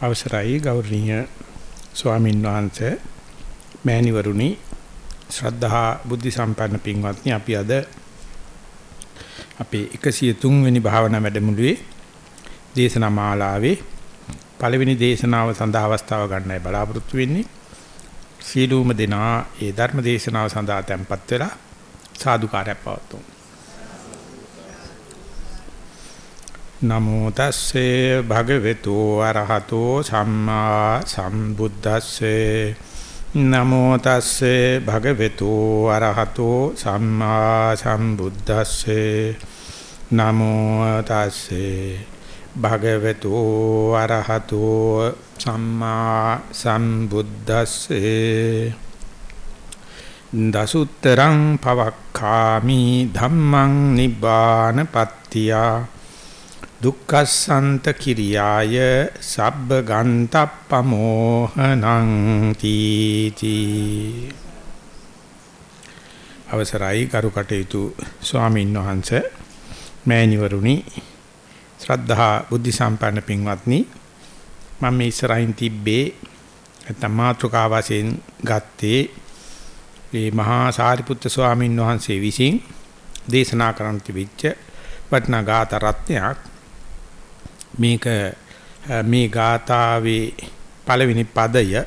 අවසරයි ගෞරවනීය ස්වාමීන් වහන්සේ මෑණිවරුනි ශ්‍රද්ධා බුද්ධ සම්පන්න පින්වත්නි අපි අද අපේ 103 වෙනි භාවනා වැඩමුළුවේ දේශනා මාලාවේ පළවෙනි දේශනාව සඳහා අවස්ථාව ගන්නයි බලාපොරොත්තු වෙන්නේ. සීලූම දෙනා ඒ ධර්ම දේශනාව සඳහා tempත් වෙලා සාදුකාරයක් පවතුමු නමෝ තස්සේ භගවතු අරහතෝ සම්මා සම්බුද්දස්සේ. නමෝ තස්සේ භගවතු අරහතෝ සම්මා සම්බුද්දස්සේ. නමෝ තස්සේ භගවතු අරහතෝ සම්මා සම්බුද්දස්සේ. දසුත්තරං පවක්ඛාමි ධම්මං නිබ්බාන පත්තියා. දුක්ඛසන්ත කිරියාය සබ්බ ගන්තප්පමෝහනං තීති. අවසරයි කරුකටයුතු ස්වාමීන් වහන්සේ මෑණිවරුනි ශ්‍රද්ධා බුද්ධ සම්පන්න පින්වත්නි මම මේ ඉස්සරහින් තිබ්බේ නැත්නම් මාතෘකා වශයෙන් ගත්තේ මේ මහා සාරිපුත්‍ර ස්වාමීන් වහන්සේ විසින් දේශනා කරන්න තිබිච්ච වටනා ගාත රත්නයක් මේක මේ ගාතාවේ පළවෙනි පදය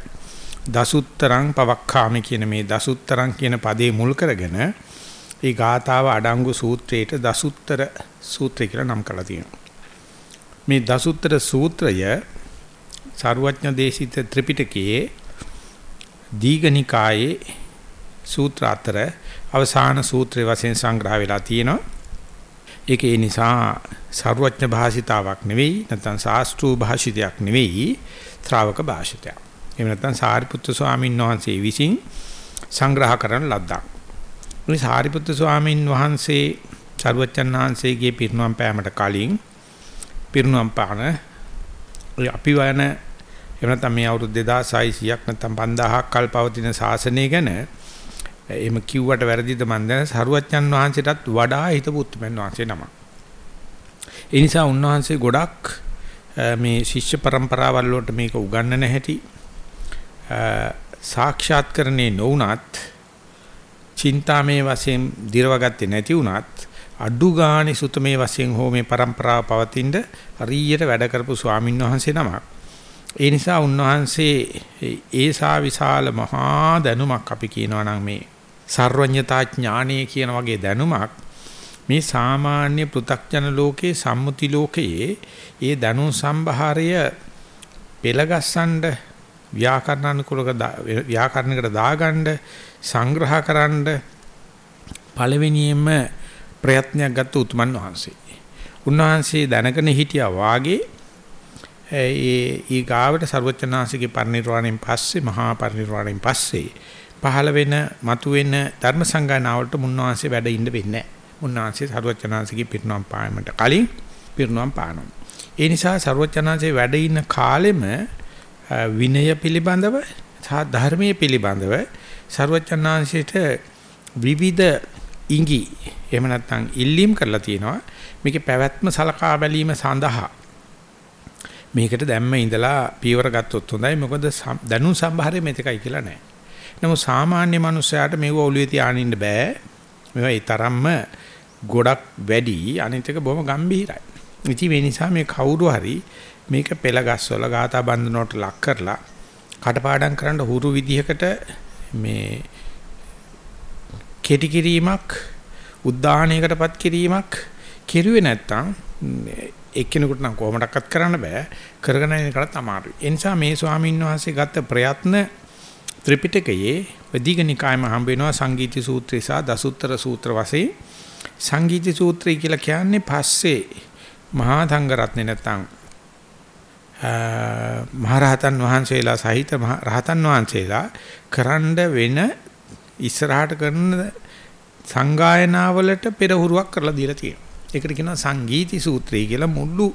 දසුත්තරං පවක්ඛාමි කියන මේ දසුත්තරං කියන පදේ මුල් කරගෙන ඒ ගාතාව අඩංගු සූත්‍රයට දසුත්තර සූත්‍රය කියලා නම් කරලා තියෙනවා. මේ දසුත්තර සූත්‍රය සාරවත්ඥ දේශිත ත්‍රිපිටකයේ දීඝනිකායේ සූත්‍ර අතර අවසාන සූත්‍රයේ වශයෙන් සංග්‍රහ වෙලා තියෙනවා. ඒක ඒ නිසා ਸਰවඥ භාෂිතාවක් නෙවෙයි නැත්නම් ශාස්ත්‍රීය භාෂිතයක් නෙවෙයි ශ්‍රාවක භාෂිතයක්. එහෙම නැත්නම් සාරිපුත්තු ස්වාමීන් වහන්සේ විසින් සංග්‍රහ කරන ලද්දක්. මේ සාරිපුත්තු ස්වාමීන් වහන්සේ ਸਰවඥන් වහන්සේගේ පිරිනුවම් පෑමට කලින් පිරිනුවම් පාන අපි වයන එහෙම නැත්නම් මේ අවුරුදු 2600ක් නැත්නම් 5000ක් කල් පවතින ශාසනය ගැන එහෙම කිව්වට වැරදිද මන්ද සරුවච්චන් වහන්සේටත් වඩා හිතපු උත්මෙන් වහන්සේ නමක්. ඒ නිසා උන්වහන්සේ ගොඩක් මේ ශිෂ්‍ය પરම්පරාවල් වලට මේක උගන්වන හැටි සාක්ෂාත් කරන්නේ නොඋනත් චින්තාමේ වශයෙන් දිරවගත්තේ නැති උනත් අඩු ගානේ සුතමේ වශයෙන් හෝ මේ પરම්පරාව පවතිනද හරියට වැඩ කරපු ස්වාමින් වහන්සේ නමක්. ඒ නිසා උන්වහන්සේ ඒසා විශාල මහා දැනුමක් අපි කියනවා නම් මේ සර්වඥතා ඥානය කියන වගේ දැනුමක් මේ සාමාන්‍ය පෘථග්ජන ලෝකේ සම්මුති ලෝකයේ ඒ දනු සම්භාරය පෙළගස්සන්ඩ ව්‍යාකරණානුකූලක ව්‍යාකරණයකට දාගන්න සංග්‍රහ කරන්න පළවෙනියෙන්ම ප්‍රයත්නයක් ගත්ත උතුමන් වහන්සේ. උන්වහන්සේ දැනගෙන හිටියා වාගේ ඒ ඊ ගාවට ਸਰවචනාසිකේ පරිණිරවාණයෙන් පස්සේ මහා පරිණිරවාණයෙන් පස්සේ පහළ වෙන මතුවෙන ධර්ම සංගායනාවලට මුන්වහන්සේ වැඩ ඉන්න වෙන්නේ නැහැ. උන්වහන්සේ සරුවචනාංශගේ පිරිනොම් පායමට කලින් පිරිනොම් පානවා. ඒ නිසා සරුවචනාංශේ වැඩ ඉන්න කාලෙම විනය පිළිබඳව සහ ධර්මයේ පිළිබඳව සරුවචනාංශයට විවිධ ඉඟි එහෙම නැත්නම් ඉල්ලීම් කරලා තියෙනවා. මේකේ පැවැත්ම සලකා බැලීම සඳහා මේකට දැම්ම ඉඳලා පීවර ගත්තොත් හොඳයි මොකද දැනුම් සම්භාරය මෙතකයි කියලා නැහැ. නමුත් සාමාන්‍ය මනුස්සයාට මේව ඔළුවේ තියානින්න බෑ. මේවා ඒ තරම්ම ගොඩක් වැඩි අනිත් එක බොහොම ගැඹීරයි. ඉතින් මේ නිසා මේ කවුරු හරි මේක පෙළ ගස්වල ગાතා බන්ධනකට ලක් කරලා කටපාඩම් කරන්න හුරු විදිහකට මේ කෙටි කිරීමක් උද්දාහණයකටපත් කිරීමක් කෙරුවේ නැත්තම් එක්කෙනෙකුට නම් කොහොමඩක්වත් කරන්න බෑ කරගෙන යන එකටත් අමාරුයි. ඒ නිසා මේ ස්වාමීන් වහන්සේ ගත්ත ප්‍රයත්න ත්‍රිපිටකයේ වදීගනිකායම හම්බ වෙනවා සංගීති සූත්‍රය සහ දසුත්තර සූත්‍ර වශයෙන් සංගීති සූත්‍රය කියලා කියන්නේ පස්සේ මහා සංඝ රත්නේ නැත්තම් මහරහතන් වහන්සේලා සහිත රහතන් වහන්සේලා කරන්න වෙන ඉස්සරහට කරන සංගායනාවලට පෙරහුරුවක් කරලා දීලා තියෙනවා. ඒකට කියනවා සංගීති සූත්‍රය කියලා මුළු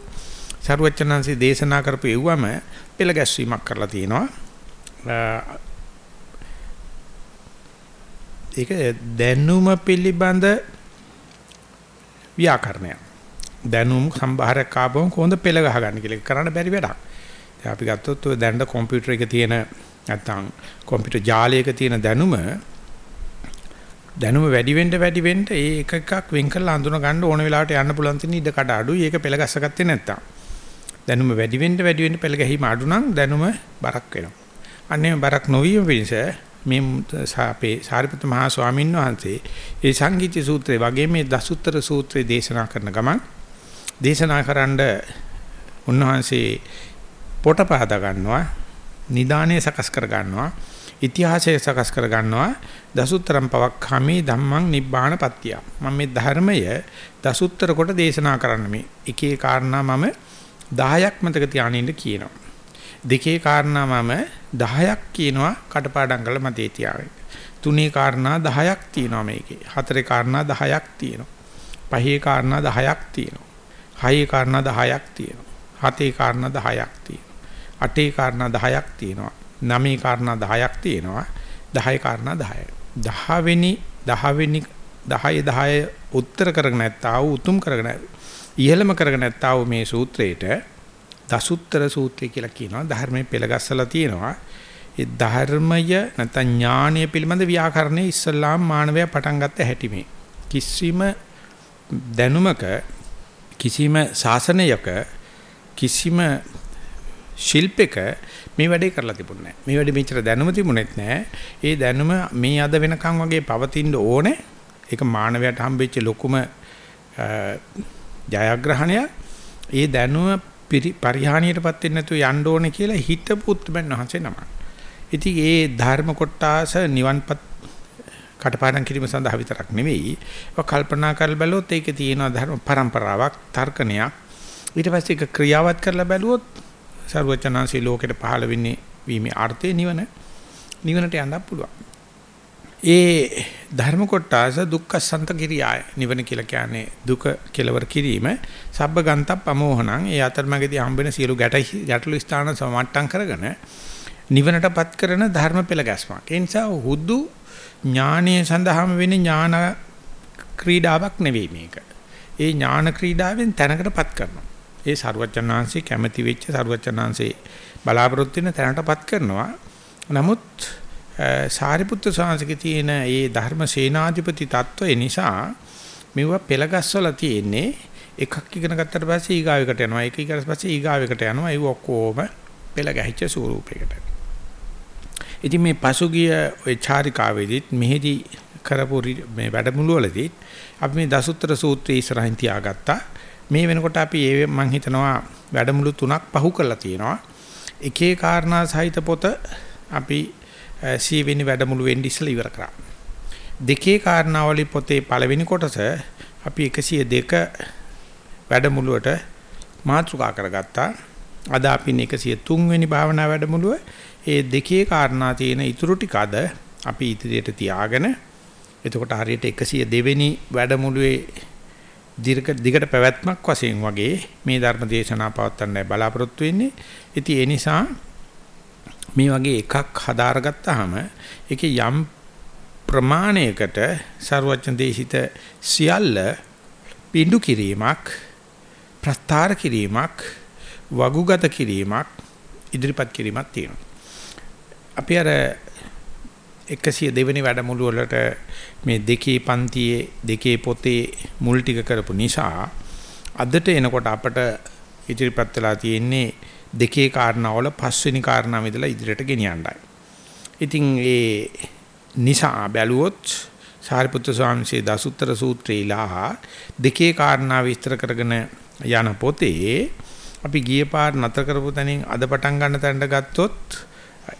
සරුවචනන්සේ දේශනා කරපු එව්වම පෙළ ගැස්වීමක් කරලා තියෙනවා. ඒක දැනුම පිළිබඳ ව්‍යාකරණය. දැනුම් සම්භාරයක් ආපුවම කොහොමද පෙළ ගහගන්නේ කියලා කරන්න බැරි වැඩක්. දැන් අපි ගත්තොත් ඔය දැනට කම්පියුටර් එකේ තියෙන නැත්තම් කම්පියුටර් ජාලයක තියෙන දැනුම දැනුම වැඩි වෙන්න වැඩි වෙන්න ඒ එක එකක් වෙන් කරලා අඳුන ගන්න ඕන වෙලාවට යන්න පුළුවන් තියෙන ඉඩ කඩ අඩුයි ඒක පෙළ ගැස්සගත්තේ නැත්තම් දැනුම වැඩි වෙන්න වැඩි වෙන්න පෙළ ගැහිම අඩු නම් දැනුම බරක් වෙනවා අන්නේ බරක් නොවීම පිණිස මේ අපේ සාරිපුත්‍ර මහා ස්වාමීන් වහන්සේ ඒ සංගීති සූත්‍රය වගේ මේ දසුත්තර සූත්‍රය දේශනා කරන ගමන් දේශනා කරන්න උන්වහන්සේ පොට පහදා ගන්නවා නිදානේ සකස් කර ගන්නවා ඉතිහාසය සකස් කර ගන්නවා දසුත්තරම් පවක්ඛාමි ධම්මං නිබ්බාන පත්‍ය මම මේ ධර්මය දසුත්තර කොට දේශනා කරන්න මේ. එකේ කාරණා මම 10ක් මතක තියානින්න කියනවා. දෙකේ කාරණා මම 10ක් කියනවා කටපාඩම් කරලා මතේ තියාගන්න තුනේ කාරණා 10ක් තියෙනවා මේකේ. හතරේ කාරණා 10ක් තියෙනවා. පහේ කාරණා 10ක් තියෙනවා. හයේ කාරණා 10ක් තියෙනවා. හතේ කාරණා 10ක් තියෙනවා. අටේ කාරණා 10ක් තියෙනවා. නවයේ කාරණා 10ක් තියෙනවා. 10 කාරණා 10යි 10 වෙනි 10 වෙනි 10 10 උත්තර කරගෙන නැත්තා වූ උතුම් කරගෙන ඉහළම කරගෙන නැත්තා වූ මේ සූත්‍රේට දසුත්තර සූත්‍රය කියලා කියනවා ධර්මයේ පෙළගස්සලා තියෙනවා ඒ ධර්මය නැත්නම් ඥානය පිළිබඳ ව්‍යාකරණයේ ඉස්සල්ලාම් මානවය පටන් ගත්ත හැටි මේ කිසිම දැනුමක කිසිම ශාසනයක කිසිම ශිල්පයක මේ වැඩේ කරලා තිබුණේ නැහැ. මේ වැඩේ මෙච්චර දැනුම තිබුණෙත් නැහැ. ඒ දැනුම මේ අද වෙනකන් වගේ පවතින්න ඕනේ. ඒක මානවයාට හම්බෙච්ච ලොකුම ජයග්‍රහණය. ඒ දැනුම පරිහානියටපත් වෙන්නේ නැතුව යන්න ඕනේ කියලා හිතපු උත්මන් වහන්සේ නම. ඉතින් ඒ ධර්ම කොටාස නිවන්පත් කටපාඩම් කිරීම සඳහා විතරක් නෙවෙයි. ඒක කල්පනා කරලා බැලුවොත් ඒකේ තියෙන ධර්ම પરම්පරාවක්, තර්කණයක්. ඊට පස්සේ ඒක ක්‍රියාවත් කරලා බැලුවොත් සර්වචනාංශී ලෝකෙට පහළ වෙන්නේ වීමේ අර්ථය නිවන නිවනට යන්න පුළුවන්. ඒ ධර්ම කොටස දුක්ඛසන්ත කිරියාය නිවන කියලා කියන්නේ දුක කෙලවර කිරීම සබ්බ ගන්තප් අමෝහණං ඒ අතරමැදි හම්බෙන සියලු ගැටලු ස්ථාන සමට්ටම් කරගෙන නිවනටපත් කරන ධර්ම පෙළ ගැස්මක්. ඒ නිසා හුදු ඥානීය සඳහාම වෙන ඥාන ක්‍රීඩාවක් නෙවෙයි මේක. ඒ ඥාන ක්‍රීඩාවෙන් තැනකටපත් කරනවා. ඒ සරුවචනාංශي කැමැති වෙච්ච සරුවචනාංශේ බලාපොරොත්තු වෙන තැනටපත් කරනවා. නමුත් සාරිපුත්‍ර සාංශකේ තියෙන ඒ ධර්ම සේනාධිපති තත්වය නිසා මෙව පෙළගස්සලා තියෙන්නේ එකක් ඉගෙන ගත්තට පස්සේ ඊගාව එකට යනවා ඒක ඊගාට පස්සේ ඊගාව එකට යනවා ඒ ඔක්කොම පෙළ ගැහිච්ච ස්වරූපයකට. ඉතින් මේ පසුගිය ওই චාරිකාවේදීත් මෙහිදී කරපු මේ වැඩමුළුවලදීත් අපි මේ දසුත්‍ර සූත්‍රය ඉස්සරහින් තියාගත්තා. මේ වෙනකොට අපි ඒ මම හිතනවා වැඩමුළු තුනක් පහු කරලා තියෙනවා. එකේ කාරණා සහිත පොත අපි සීවෙනි වැඩමුළු වෙන්න ඉස්සලා ඉවර කරා. දෙකේ කාරණාවලි පොතේ පළවෙනි කොටස අපි 102 වැඩමුළුවට මාතෘකා කරගත්තා. අද අපි 103 වෙනි භාවනා වැඩමුළුව ඒ දෙකේ කාරණා තියෙන ඉතුරු ටික අද අපි ඉදිරියට තියාගෙන එතකොට හරියට 102 වෙනි වැඩමුළුවේ දීර්ඝ දිගට පැවැත්මක් වශයෙන් වගේ මේ ධර්ම දේශනා පවත්වන්නයි බලාපොරොත්තු වෙන්නේ. ඉතින් ඒ නිසා මේ වගේ එකක් හදාරගත්තාම ඒකේ යම් ප්‍රමාණයකට ਸਰවඥ දේශිත සියල්ල පිඬු කිරීමක් ප්‍රස්තාර කිරීමක් වගුගත කිරීමක් ඉදිරිපත් කිරීමක් තියෙනවා. අපි අර 100 දෙවෙනි වැඩමුළු වලට මේ දෙකේ පන්තියේ දෙකේ පොතේ මුල් ටික කරපු නිසා අදට එනකොට අපට ඉදිරිපත් වෙලා තියෙන්නේ දෙකේ කාරණාවල පස්වෙනි කාරණාව ඉදලා ඉදිරියට ගෙනියන්නයි. ඉතින් ඒ නිසා බැලුවොත් සාරිපුත්‍ර ස්වාමීන්සේ දසුත්තර සූත්‍රයලා දෙකේ කාරණා විස්තර කරගෙන යන පොතේ අපි ගිය පාර නතර කරපු තැනින් අද පටන් ගන්න තැනට ගත්තොත්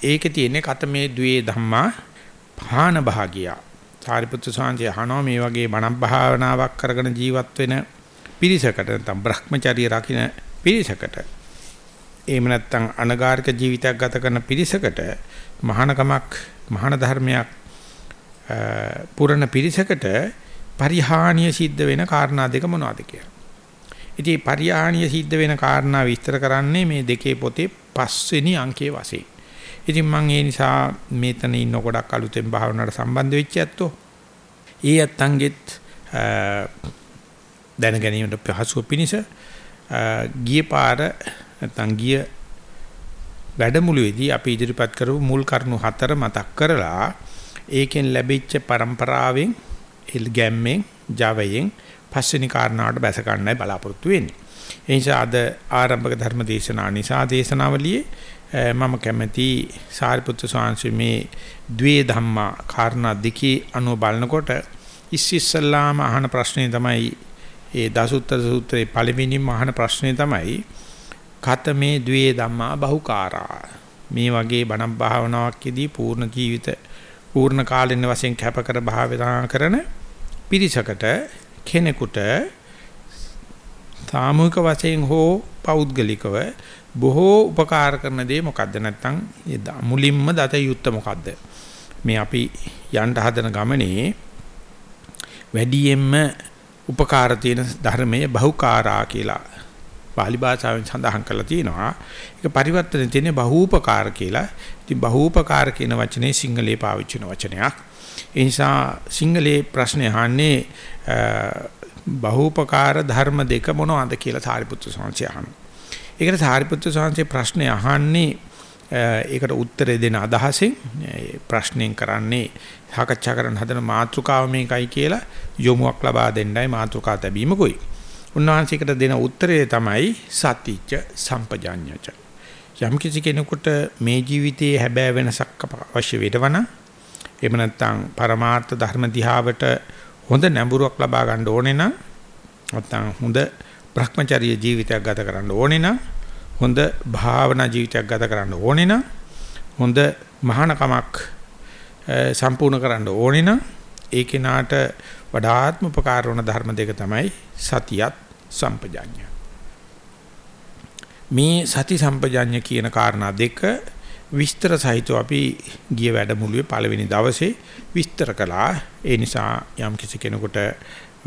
ඒකේ තියෙන්නේ කතමේ ද්වේ ධම්මා පාන භාගියා සාරිපුත්‍ර සාංශය අහනවා මේ වගේ බණක් භාවනාවක් කරගෙන ජීවත් වෙන පිරිසකට නැත්නම් Brahmacharya රකින්න පිරිසකට එහෙම නැත්නම් අනගාരിക ජීවිතයක් ගත කරන පිරිසකට මහානකමක් මහාන ධර්මයක් පුරණ පිරිසකට පරිහානිය සිද්ධ වෙන කාරණා දෙක මොනවද කියලා. ඉතින් පරිහානිය සිද්ධ වෙන කාරණා විස්තර කරන්නේ මේ දෙකේ පොතේ පස්වෙනි අංකයේ වශයෙන්. ඉතින් මම ඒ නිසා මෙතන ඉන්න ගොඩක් අලුතෙන් භාවනාවට සම්බන්ධ වෙච්ච ඇත්තෝ ඒ ඇත්තන්ගෙත් දැන ගැනීමට පහසුව පිණිස ගිය පාර නැත්නම් ගිය වැඩමුළුවේදී අපි ඉදිරිපත් කරපු මුල් කරුණු හතර මතක් කරලා ඒකෙන් ලැබිච්ච પરම්පරාවෙන් ඉල්ගැම්මෙන් ජවයෙන් පස්වෙනි කාරණාවට බැස ගන්නයි බලාපොරොත්තු වෙන්නේ. ඒ නිසා අද ආරම්භක ධර්ම දේශනා නිසා දේශනාවලියේ මම කැමැති සාරිපුත්‍ර ස්වාමීන් මේ ද්වේ ධම්මා කාරණා දෙකේ අනුව බලනකොට ඉස්සිස්සල්ලාම අහන ප්‍රශ්නේ තමයි ඒ දසුත්තර සූත්‍රයේ පළවෙනිම අහන ප්‍රශ්නේ තමයි කතමේ ද්වේ ධම්මා බහුකාරා. මේ වගේ බණ භාවනාවක්දී පූර්ණ ජීවිත පූර්ණ කාලින වශයෙන් කැපකර භාවනා කරන පිරිසකට කෙනෙකුට සාමූහික වශයෙන් හෝ පෞද්ගලිකව බොහෝ උපකාර කරන දේ මොකද්ද? නැත්නම් මුලින්ම දත යුත්ත මොකද්ද? මේ අපි යන්න හදන ගමනේ වැඩියෙන්ම උපකාර තියෙන ධර්මයේ බහුකාරා කියලා. පාලි භාෂාවෙන් සඳහන් කරලා තියෙනවා. ඒක පරිවර්තන තියෙන්නේ බහූපකාර කියලා. ඉතින් බහූපකාර කියන වචනේ සිංහලේ පාවිච්චි වෙන වචනයක්. ඒ නිසා සිංහලේ ප්‍රශ්නේ අහන්නේ බහූපකාර ධර්ම දෙක මොනවද කියලා සාරිපුත්‍ර ස්වාමීන් අහනවා. ඒකට සාරිපුත්‍ර ස්වාමීන් ප්‍රශ්නේ අහන්නේ ඒකට උත්තරේ දෙන අදහසින් ප්‍රශ්නෙන් කරන්නේ සාකච්ඡා කරන්න හදන මාතෘකාව මේකයි කියලා යොමුවක් ලබා දෙන්නයි මාතෘකා තැබීමකුයි. උන්වහන්සේකට දෙන උත්තරය තමයි සතිච්ච සම්පජාඤ්ඤච. යම් කිසි කෙනෙකුට මේ ජීවිතයේ හැබෑ වෙනසක් අවශ්‍ය වෙදවන එහෙම නැත්නම් පරමාර්ථ ධර්ම දිහාවට හොඳ නැඹුරුවක් ලබා ගන්න ඕනේ නම් නැත්නම් හොඳ Brahmacharya ජීවිතයක් ගත කරන්න ඕනේ නම් හොඳ භාවනා ජීවිතයක් ගත කරන්න ඕනේ නම් හොඳ මහානකමක් සම්පූර්ණ කරන්න ඕනේ නම් ඒ කෙනාට වඩාත්ම උපකාර වන ධර්ම දෙක තමයි සතියත් සම්පජාඤ්ඤය. මේ සති සම්පජාඤ්ඤ කියන කාරණා දෙක විස්තර සහිතව අපි ගිය වැඩමුළුවේ පළවෙනි දවසේ විස්තර කළා. ඒ නිසා යම් කිසි කෙනෙකුට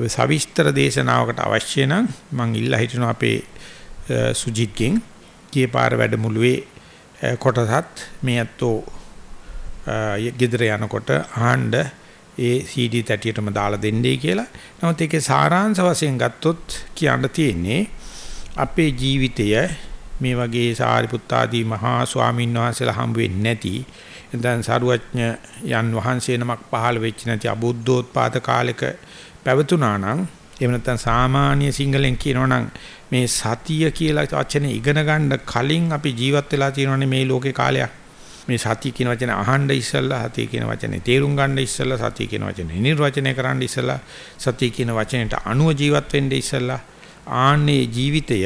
සවිස්තර දේශනාවකට අවශ්‍ය නම් මම ඉල්ලා හිටිනවා අපේ සුජිත්ගෙන් ගිය පාර වැඩමුළුවේ කොටසත් මේ අතෝ ගෙදර යනකොට ආහඬ ඒ CD තැටියටම දාලා දෙන්නයි කියලා. නමුත් ඒකේ සාරාංශ වශයෙන් ගත්තොත් කියන්න තියෙන්නේ අපේ ජීවිතය මේ වගේ සාරිපුත්තාදී මහා ස්වාමීන් වහන්සේලා හම්බ වෙන්නේ නැති දැන් සරුවඥ යන් වහන්සේ නමක් පහළ වෙච්ච නැති අබුද්ධෝත්පාද කාලෙක පැවතුනා නම් එහෙම නැත්නම් සාමාන්‍ය සිංහලෙන් කියනවනම් මේ සතිය කියලා වචනේ ඉගෙන ගන්න කලින් අපි ජීවත් වෙලා තියෙනවනේ මේ ලෝකේ කාලයක් මේ සතිය කියන වචනේ අහන්න ඉස්සෙල්ලා සතිය කියන වචනේ තේරුම් ගන්න ඉස්සෙල්ලා සතිය කියන වචනේ නිර්වචනය කරන්න ඉස්සෙල්ලා සතිය කියන වචනයට අනුව ජීවත් වෙන්න ඉස්සෙල්ලා ආන්නේ ජීවිතය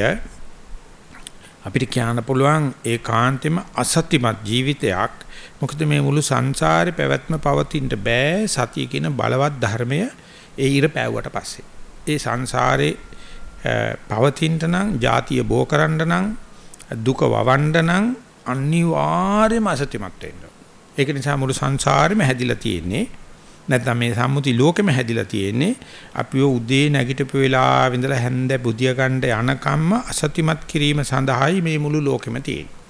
අපිට කියන්න පුළුවන් ඒකාන්තෙම අසත්‍යමත් ජීවිතයක්. මොකද මේ මුළු සංසාරේ පැවැත්ම පවතින්න බෑ සතිය කියන බලවත් ධර්මය ඒ ඉර පෑවුවට පස්සේ. ඒ සංසාරේ පවතින්න නම් ಜಾතිය බෝ කරන්න නම් දුක වවන්න නම් අනිවාර්යයෙන්ම අසත්‍යමත් වෙන්න. ඒක නිසා මුළු සංසාරෙම හැදිලා තියෙන්නේ නැත්නම් මේ සම්මුති ලෝකෙම හැදිලා තියෙන්නේ අපිව උදේ නැගිටපු වෙලාව ඉඳලා හැන්ද බුදිය ගන්න යනකම්ම අසත්‍යමත් කිරීම සඳහායි මේ මුළු ලෝකෙම තියෙන්නේ.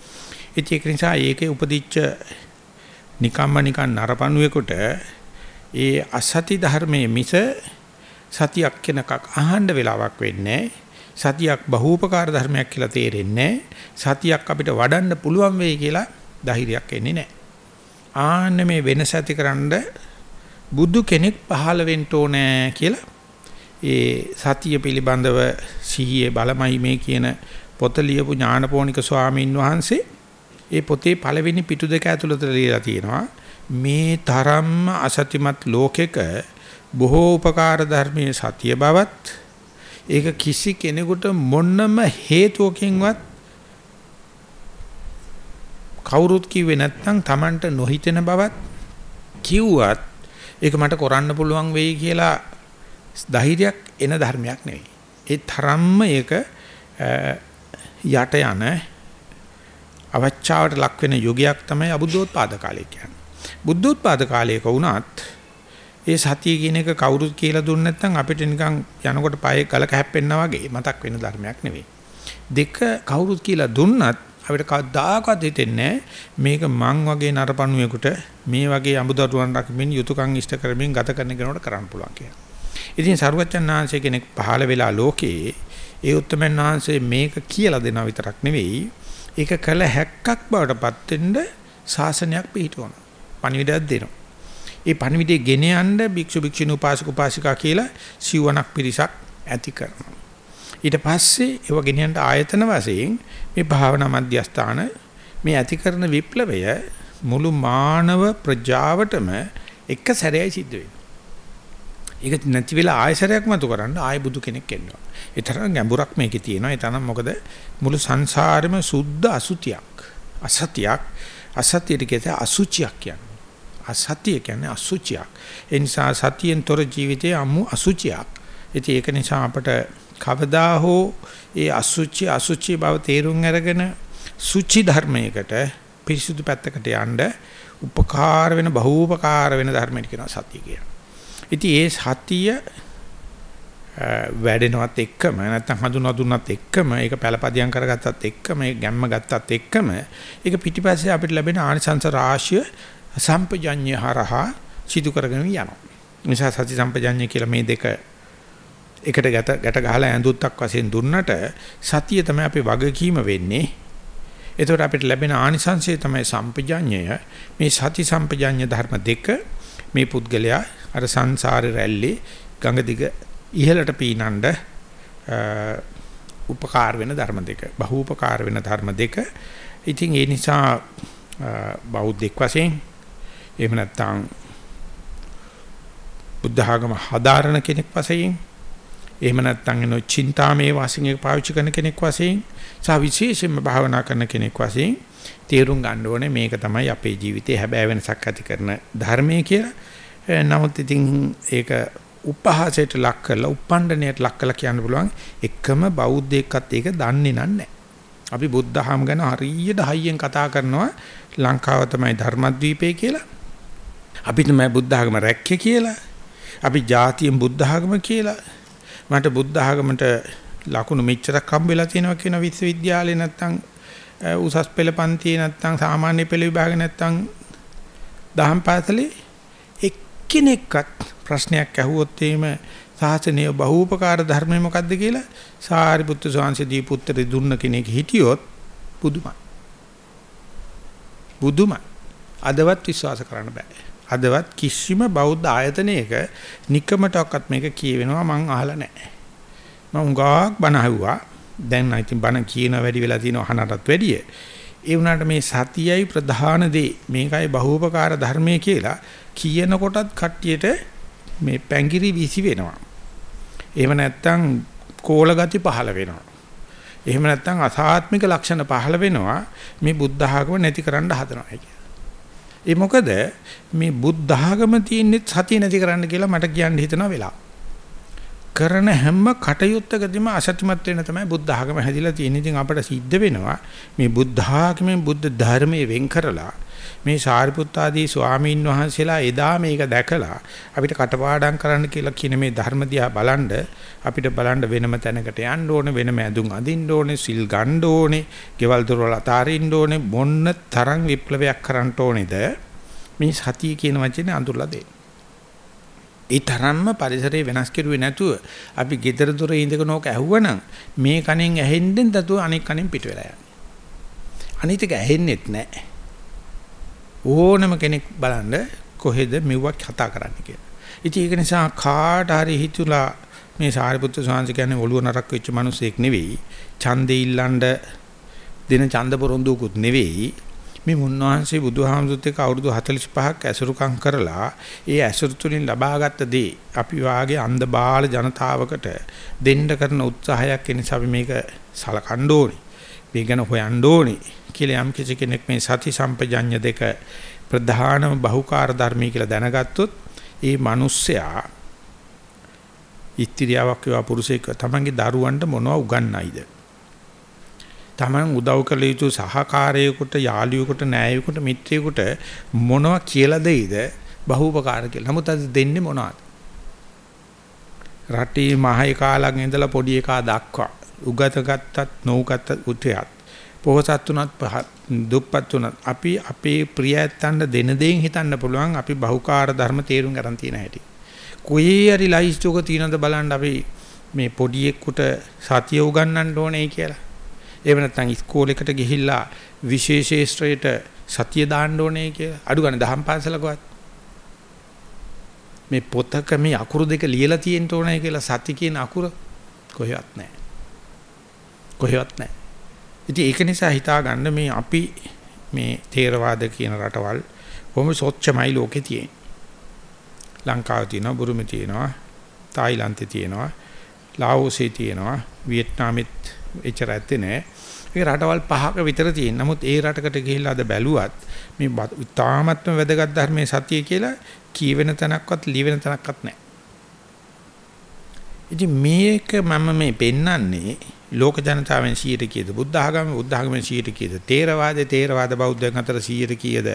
ඒක නිසා ඒකේ උපදිච්ච නිකම්ම නිකන් නරපණුවෙකුට ඒ අසති ධර්මයේ මිස සතියක් කෙනකක් අහන්න වෙලාවක් වෙන්නේ සතියක් බහූපකාර ධර්මයක් කියලා තේරෙන්නේ සතියක් අපිට වඩන්න පුළුවන් වෙයි කියලා ධෛර්යයක් එන්නේ නැහැ. ආන්න මේ වෙනස ඇතිකරන්න බුදු කෙනෙක් පහළ වෙන්න ඕනේ කියලා ඒ සතිය පිළිබඳව සිහියේ බලමයි මේ කියන පොත ලියපු ඥානපෝනික ස්වාමීන් වහන්සේ. ඒ පොතේ පළවෙනි පිටු දෙක ඇතුළත ලියලා තියෙනවා. මේ තරම්ම අසත්‍යමත් ලෝකෙක බොහෝ උපකාර ධර්මයේ සතිය බවත් ඒක කිසි කෙනෙකුට මොන්නම හේතුවකින්වත් කවුරුත් කිව්වේ නැත්නම් Tamanට නොහිතෙන බවත් කිව්වත් ඒක මට කරන්න පුළුවන් වෙයි කියලා ධෛර්යයක් එන ධර්මයක් නෙවෙයි. ඒ තරම්ම ඒක යට යන අවචාවට ලක් වෙන යුගයක් තමයි අබුද්ධෝත්පාද කාලය කියන්නේ. බුද්ධෝත්පාද කාලයක වුණත් ඒ සතිය කියන එක කවුරුත් කියලා දුන්නේ නැත්නම් අපිට නිකන් යනකොට පයේ ගලක හැප්පෙන්නා වගේ මතක් වෙන ධර්මයක් නෙවෙයි. දෙක කවුරුත් කියලා දුන්නත් අපිට කවදාකවත් හිතෙන්නේ මේක මං වගේ නරපණුවෙකුට මේ වගේ අඹදරුවන් රකිමින් යුතුයකම් ඉෂ්ට කරමින් ගත කරන කෙනෙකුට කරන්න පුළුවන් කියලා. ඉතින් සරුවච්චන් ආංශය කෙනෙක් පහළ වෙලා ලෝකේ ඒ උත්තමයන් වහන්සේ මේක කියලා දෙනා විතරක් නෙවෙයි ඒක කළ හැක්කක් බවටපත් වෙන්න ශාසනයක් පිහිටවනවා. පණිවිඩයක් දෙනවා. ඒ පණිවිඩය ගෙන යන්න භික්ෂු භික්ෂුණී උපාසක උපාසිකා කියලා සිවණක් පිරිසක් ඇති කරනවා. ඊට පස්සේ ඒව ගෙන යන්න ආයතන වශයෙන් මේ භාවනා මධ්‍යස්ථාන මේ ඇති කරන විප්ලවය මුළු මානව ප්‍රජාවටම එක සැරේයි සිද්ධ වෙන්නේ. ඒක නැති වෙලා ආයසරයක් මතු කරන්න ආය බුදු කෙනෙක් එන්නවා. ඒ තරම් ගැඹුරක් මේකේ තියෙනවා. ඒ තරම් මොකද මුළු සංසාරෙම සුද්ධ අසුතියක්. අසතියක්. අසතියට කියත අසුචියක් කියන්නේ. අසතිය කියන්නේ අසුචියක්. ඒ නිසා සතියෙන් තොර ජීවිතයේ අමු අසුචියක්. ඉතින් ඒක නිසා අපට කවදා හෝ ඒ අසුචි අසුචි බව තේරුම් අරගෙන සුචි ධර්මයකට පිරිසුදු පැත්තකට යන්න උපකාර වෙන බහූපකාර වෙන ධර්මයකට කියනවා සතිය කියලා. ඉතින් ඒ සතිය වැඩෙනවත් එක්කම නැත්නම් හඳුනා දුන්නත් එක්කම ඒක පළපදියම් කරගත්තත් එක්කම ඒ ගැම්ම ගත්තත් එක්කම ඒක පිටිපස්සේ අපිට ලැබෙන ආනිසංස රාශිය සම්පජඤ්ඤය හරහා සිදු කරගෙන යනවා. නිසා සති සම්පජඤ්ඤය කියලා මේ දෙක එකට ගැට ගැට ගහලා ඇඳුත්තක් වශයෙන් දුන්නට සතිය තමයි අපේ වගකීම වෙන්නේ. එතකොට අපිට ලැබෙන ආනිසංසය තමයි සම්පජඤ්ඤය. මේ සති සම්පජඤ්ඤ ධර්ම දෙක මේ පුද්ගලයා අර සංසාරේ රැල්ලේ ගඟ දිග ඉහළට පීනන්න උපකාර වෙන ධර්ම දෙක. බහූපකාර වෙන ධර්ම දෙක. ඉතින් ඒ නිසා බෞද්ධෙක් වශයෙන් එහෙම නැත්නම් බුද්ධ ආගම හදාරන කෙනෙක් වශයෙන් එහෙම නැත්නම් එන චින්තාමේ වශයෙන් එක පාවිච්චි කරන කෙනෙක් වශයෙන් සහ විශේෂයෙන්ම භාවනා කරන කෙනෙක් වශයෙන් තේරුම් ගන්න ඕනේ මේක තමයි අපේ ජීවිතේ හැබෑ වෙනසක් ඇති කරන ධර්මයේ කියලා. නමුත් ඉතින් ඒක උපහාසයට ලක් කරලා උපණ්ඩණයට ලක් කරලා කියන්න පුළුවන් එකම බෞද්ධයෙක්වත් ඒක දන්නේ නැහැ. අපි බුද්ධහම ගැන හරියට හයියෙන් කතා කරනවා ලංකාව තමයි ධර්මද්වීපය කියලා. අපිට මේ බුද්ධ ආගම රැක්කේ කියලා අපි ජාතියෙන් බුද්ධ ආගම කියලා මට බුද්ධ ආගමට ලකුණු මෙච්චරක් හම්බ වෙලා තියෙනවා කියන විශ්වවිද්‍යාලේ නැත්තම් උසස් පෙළ පන්තියේ නැත්තම් සාමාන්‍ය පෙළ විභාගේ නැත්තම් දහම් පාසලේ එක්කෙනෙක්වත් ප්‍රශ්නයක් ඇහුවොත් එීම සාසනීය බහූපකාර ධර්මය මොකද්ද කියලා සාරිපුත්තු සාංශේ දීපු උත්තරේ දුන්න කෙනෙක් හිටියොත් බුදුමයි. බුදුමයි. අදවත් විශ්වාස කරන්න බෑ. අදවත් කිසිම බෞද්ධ ආයතනයක নিকමටවත් මේක කියවෙනවා මං අහලා නැහැ. මම උගාක් බණ අහුවා. දැන් ඉතින් බණ කියන වැඩි වෙලා තියෙනවා අහනටත් වැඩිය. ඒ වුණාට මේ සතියයි ප්‍රධාන දේ මේකයි බහූපකාර ධර්මයේ කියලා කියන කොටත් කට්ටියට මේ පැංගිරි විසි වෙනවා. එහෙම නැත්නම් කෝල ගති පහළ වෙනවා. එහෙම නැත්නම් අසාත්මික ලක්ෂණ පහළ වෙනවා මේ බුද්ධ ආගම නැති කරන්න හදනවා කියන්නේ. ඒ මොකද මේ බුද්ධ ආගම තියෙන්නේ සතිය නැති කරන්න කියලා මට කියන්න හිතන වෙලාව. කරන හැම කටයුත්තකදීම අසත්‍යමත් වෙන තමයි බුද්ධ ආගම හැදිලා තියෙන්නේ. ඉතින් අපට සිද්ධ වෙනවා මේ බුද්ධ ආගමෙන් බුද්ධ ධර්මයේ වෙන් කරලා මේ සාරිපුත්ත ආදී ස්වාමීන් වහන්සේලා එදා මේක දැකලා අපිට කටපාඩම් කරන්න කියලා කියන මේ ධර්ම දිහා බලන්ඩ අපිට බලන්න වෙනම තැනකට යන්න ඕනේ වෙනම ඇඳුම් අඳින්න ඕනේ සිල් ගන්න ඕනේ ගෙවල් දොරවල් අතාරින්න ඕනේ මොන්න තරම් විප්ලවයක් කරන්න ඕනේද මේ සතිය කියන වචනේ අඳුරලා දෙන්න. ඒ තරම්ම පරිසරය වෙනස් කෙරුවේ නැතුව අපි gedara dore ඉඳගෙන ඕක ඇහුවනම් මේ කණෙන් ඇහෙන්නෙන් දතුව අනෙක් කණෙන් පිට වෙලා යනවා. අනිත් එක ඇහෙන්නෙත් නැහැ. ඕනම කෙනෙක් බලන්න කොහෙද මෙව්වක් කතා කරන්න කියලා. ඉතින් ඒක නිසා කාට හරි හිතුලා මේ සාරිපුත්‍ර සාංශ කියන්නේ ඔළුව නරක් වෙච්ච මිනිසෙක් නෙවෙයි. ඡන්දේ ඉල්ලන්න දෙන ඡන්ද පොරොන්දුකුත් නෙවෙයි. මේ මුන්නවහන්සේ බුදුහාමුදුරුත් එක්ක අවුරුදු 45ක් ඇසුරුකම් කරලා ඒ ඇසුරු තුලින් ලබාගත් දේ අපි වාගේ අන්ධ බාල ජනතාවකට දෙන්න කරන උත්සාහයක් නිසා අපි මේක සලකන්න ඕනේ. මේ ගැන හොයන්න ඕනේ. කියලා යම් කිසි කෙනෙක් මේ සති සම්පජඤ්ඤ දෙක ප්‍රධානම බහුකාර්ය ධර්මී කියලා දැනගත්තොත් ඒ මිනිස්සයා ඉත්‍ත්‍යාවක් වේවා පුරුෂයෙක් තමන්ගේ දරුවන්ට මොනව උගන්වයිද තමන් උදව් කළ යුතු සහකාරයෙකුට යාළුවෙකුට නෑයෙකුට මිත්‍රයෙකුට මොනව කියලා දෙයිද බහූපකාර කියලා. නමුත් අද දෙන්නේ මොනවද? රටේ මහේ කාලක් ඉඳලා පොඩි එකා දක්වා උගත ගත්තත් නොඋගත උත්‍යත් පොහසත් උනත් දුප්පත් උනත් අපි අපේ ප්‍රියයන්ට දෙන දෙයින් හිතන්න පුළුවන් අපි බහුකාර්ය ධර්ම තේරුම් ගන්න තියෙන හැටි. කොයි හරි ලයිස්ට් එක තියෙනවද බලන්න අපි මේ පොඩියෙකුට සතිය උගන්වන්න ඕනේ කියලා. එහෙම නැත්නම් ඉස්කෝලේකට ගිහිල්ලා විශේෂේෂ්ත්‍රයට සතිය දාන්න ඕනේ කියලා. අඩු ගන්න දහම් පාසලකවත්. මේ පොතක මේ අකුරු දෙක ලියලා තියෙන්න ඕනේ කියලා සති කියන අකුර කොහෙවත් නැහැ. කොහෙවත් නැහැ. ඉතින් ඒක නිසා හිතා ගන්න මේ අපි මේ තේරවාද කියන රටවල් කොහොම සොච්චමයි ලෝකේ තියෙන්නේ. ලංකාවේ තියෙනවා, බුරුමේ තියෙනවා, තායිලන්තේ තියෙනවා, ලාओසේ තියෙනවා, වියට්නාමෙත් එච්චර ඇත්තේ නැහැ. ඒ රටවල් පහක විතර තියෙන. නමුත් ඒ රටකට ගිහිල්ලා අද බැලුවත් මේ තාමත්ම වැදගත් ධර්මයේ සතිය කියලා කියවෙන තැනක්වත් ලියවෙන තැනක්වත් නැහැ. ඉතින් මේක මම මේ පෙන්නන්නේ ලෝක ජනතාවෙන් 100ට කීයද? බුද්ධ ආගම බුද්ධ ආගමෙන් 100ට කීයද? තේරවාදේ තේරවාද බෞද්ධයන් අතර 100ට කීයද?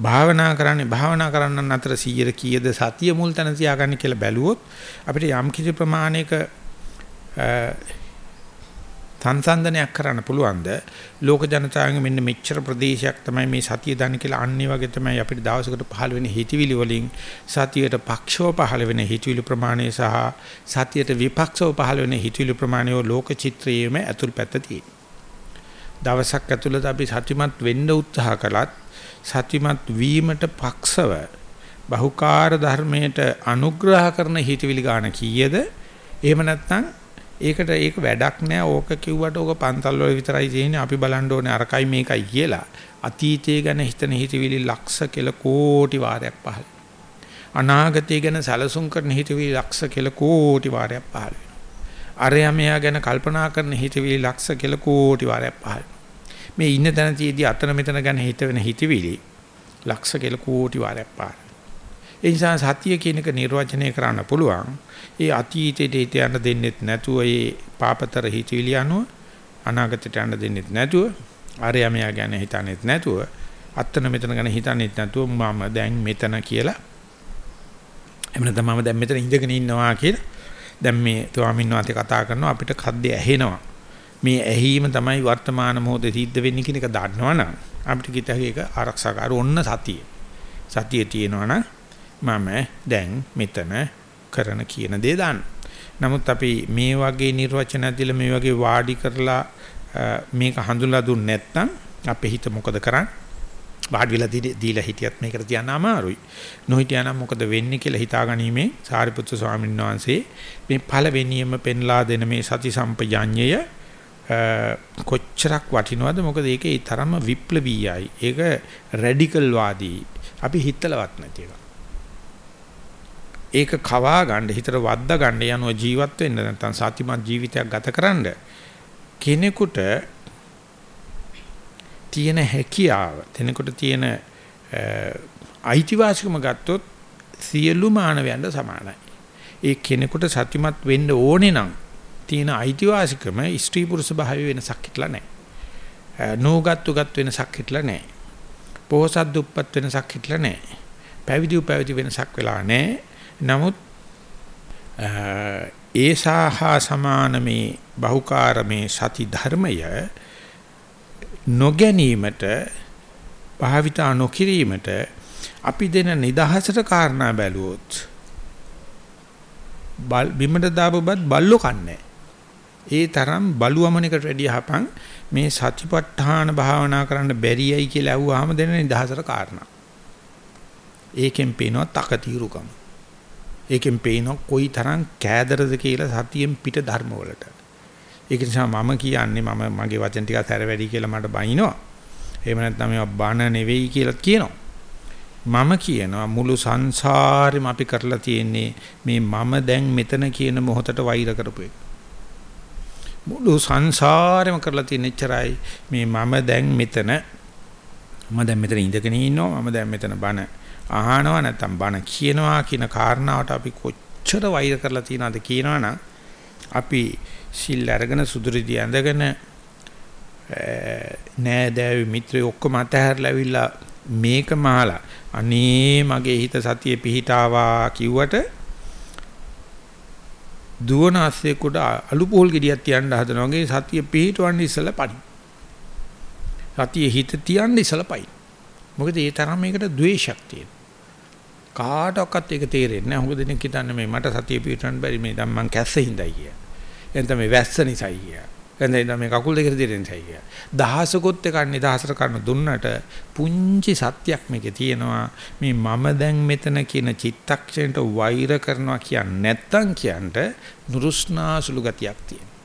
භාවනා කරන්නේ භාවනා කරන්නන් අතර 100ට කීයද? සතිය මුල් තැන තියාගන්න කියලා බැලුවොත් අපිට යම් කිසි ප්‍රමාණයක සංසන්දනයක් කරන්න පුළුවන්ද? ලෝක ජනතාවගේ මෙන්න මෙච්චර ප්‍රදේශයක් තමයි මේ සතිය දන්න කියලා අන්නේ වගේ තමයි අපිට දවසකට පහළ වෙන හිතවිලි වලින් සතියට පක්ෂව පහළ වෙන හිතවිලි ප්‍රමාණය සහ සතියට විපක්ෂව පහළ වෙන හිතවිලි ප්‍රමාණය ලෝක චිත්‍රයේම ඇතුල් පැත්ත දවසක් ඇතුළත අපි සතිමත් වෙන්න උත්සාහ කළත් සතිමත් වීමට පක්ෂව බහුකාර්ය ධර්මයට අනුග්‍රහ කරන හිතවිලි ගන්න කීයද? එහෙම නැත්නම් ඒකට ඒක වැඩක් නෑ. ඕක කිව්වට ඕක පන්තල් වල විතරයි තියෙන්නේ. අපි බලන්න ඕනේ අරකයි මේකයි කියලා. අතීතය ගැන හිතන හිතවිලි ලක්ෂ කෙල කෝටි වාරයක් පහළ අනාගතය ගැන සැලසුම් කරන හිතවිලි ලක්ෂ කෙල කෝටි වාරයක් පහළ අරයා මෙයා ගැන කල්පනා කරන හිතවිලි ලක්ෂ කෙල කෝටි වාරයක් පහළ මේ ඉන්න තැන තියදී අතන මෙතන ගැන හිතවෙන හිතවිලි ලක්ෂ කෙල කෝටි වාරයක් පහළ ඒ නිසා සතිය කියන එක නිර්වචනය කරන්න පුළුවන්. ඒ අතීතයට හිත යන්න දෙන්නෙත් නැතුව ඒ පාපතර හිතවිලි අනුව අනාගතයට යන්න දෙන්නෙත් නැතුව ආර්යමයා ගැන හිතන්නේත් නැතුව අත්තන මෙතන ගැන හිතන්නේත් නැතුව මම දැන් මෙතන කියලා. එහෙම නැත්නම් මම දැන් මෙතන ඉඳගෙන ඉන්නවා කියලා. දැන් මේ ස්වාමීන් වහන්සේ කතා කරනවා අපිට කද්දේ ඇහෙනවා. මේ ඇහිම තමයි වර්තමාන මොහොතේ සිද්ධ වෙන්නේ කියන එක දන්නවනම් අපිට කිතහේ එක ආරක්ෂාකාර ඔන්න සතිය. සතිය තියෙනවනම් මම දැන් මෙතන කරන කියන දේ දාන්න. නමුත් අපි මේ වගේ නිර්වචන ඇදලා මේ වගේ වාඩි කරලා මේක හඳුනලා දුන්නේ නැත්නම් අපේ හිත මොකද කරන්නේ? වාඩි වෙලා දීලා හිටියත් මේකට තියන්න අමාරුයි. නොහිටියානම් මොකද වෙන්නේ කියලා හිතාගැනීමේ සාරිපුත්‍ර ස්වාමීන් වහන්සේ මේ පළවෙනියම පෙන්ලා දෙන මේ සති සම්පජඤ්ඤය කොච්චරක් වටිනවද මොකද ඒකේ තරම්ම විප්ලවීයයි. ඒක රැඩිකල් වාදී. අපි හිතලවත් නැති එක. ඒක කවා ගන්න හිතට වද්දා ගන්න යනවා ජීවත් වෙන්න නැත්නම් සත්‍යමත් ජීවිතයක් ගතකරනද කෙනෙකුට තියෙන හැකියාව කෙනෙකුට තියෙන අයිතිවාසිකම ගත්තොත් සියලු මානවයන්ට සමානයි. ඒ කෙනෙකුට සත්‍යමත් වෙන්න ඕනේ නම් තියෙන අයිතිවාසිකම ස්ත්‍රී පුරුෂ භාවය වෙනසක් හිටලා නැහැ. නෝගත්තු ගත් වෙනසක් හිටලා නැහැ. පොහසත් දුප්පත් වෙනසක් හිටලා නැහැ. පැවිදි උපැවිදි වෙනසක් වෙලා නැහැ. නමුත් ඒසාහා සමාන මේ බහුකාර මේ සති ධර්මය නොගැනීමට භාවිතා නොකිරීමට අපි දෙන නිදහසට කාරණා බැලුවොත් බිමට දාපුවත් බල්ලෝ කන්නේ ඒ තරම් බලුවමනකට වැඩිය හපන් මේ සතිපට්ඨාන භාවනා කරන්න බැරියයි කියලා අහුවාම දෙන නිදහසට කාරණා. ඒකෙන් පේනවා තකතිරුකම. ඒකෙන් පේනවා කොයි තරම් කෑදරද කියලා සතියෙන් පිට ධර්ම වලට. ඒක නිසා මම කියන්නේ මම මගේ වචන ටික සැර වැඩි කියලා මට බනිනවා. එහෙම නැත්නම් මේවා බන නෙවෙයි කියලා කියනවා. මම කියනවා මුළු සංසාරෙම අපි කරලා තියෙන්නේ මේ මම දැන් මෙතන කියන මොහොතට වෛර කරපු එක. මුළු සංසාරෙම කරලා තියෙන එච්චරයි මේ මම දැන් මෙතන මම දැන් මෙතන ඉඳගෙන ඉන්නවා මම දැන් මෙතන බන අහනවා නැත්නම් බණ කියනවා කියන කාරණාවට අපි කොච්චර වෛර කරලා තියෙනවද කියනවනම් අපි සිල් අරගෙන සුදුරිදි ඇඳගෙන නෑදෑවි මිත්‍රයෝ ඔක්කොම අතහැරලා ඇවිල්ලා මේක මහලා අනේ මගේ හිත සතියේ පිහිටාවා කිව්වට දුවන අස්සෙකුට අලු පොල් ගෙඩියක් තියන්න හදනවා වගේ සතිය පිහිටවන්න ඉස්සලා පණි. සතියේ හිත තියන්න ඉස්සලා පයි. මොකද ඒ තරම් මේකට ද්වේෂයක් තියෙනවා. කාටවත් ඒක තේරෙන්නේ නැහැ. හුඟ දෙනෙක් හිතන්නේ මේ මට සතිය පිටවන්න බැරි මේ දැන් මං කැස්ස හිඳයි කිය. එතන මේ වැස්ස නිසායි කිය. ගඳ මේ කකුල් දෙකට දෙරෙන්සයි කිය. දහසකොත් එකක් නිදහසට කරන දුන්නට පුංචි සත්‍යක් මේකේ තියෙනවා. මේ මම දැන් මෙතන කියන චිත්තක්ෂණයට වෛර කරනවා කියන්නේ නැත්තම් කියන්ට නුරුස්නාසුළු ගතියක් තියෙනවා.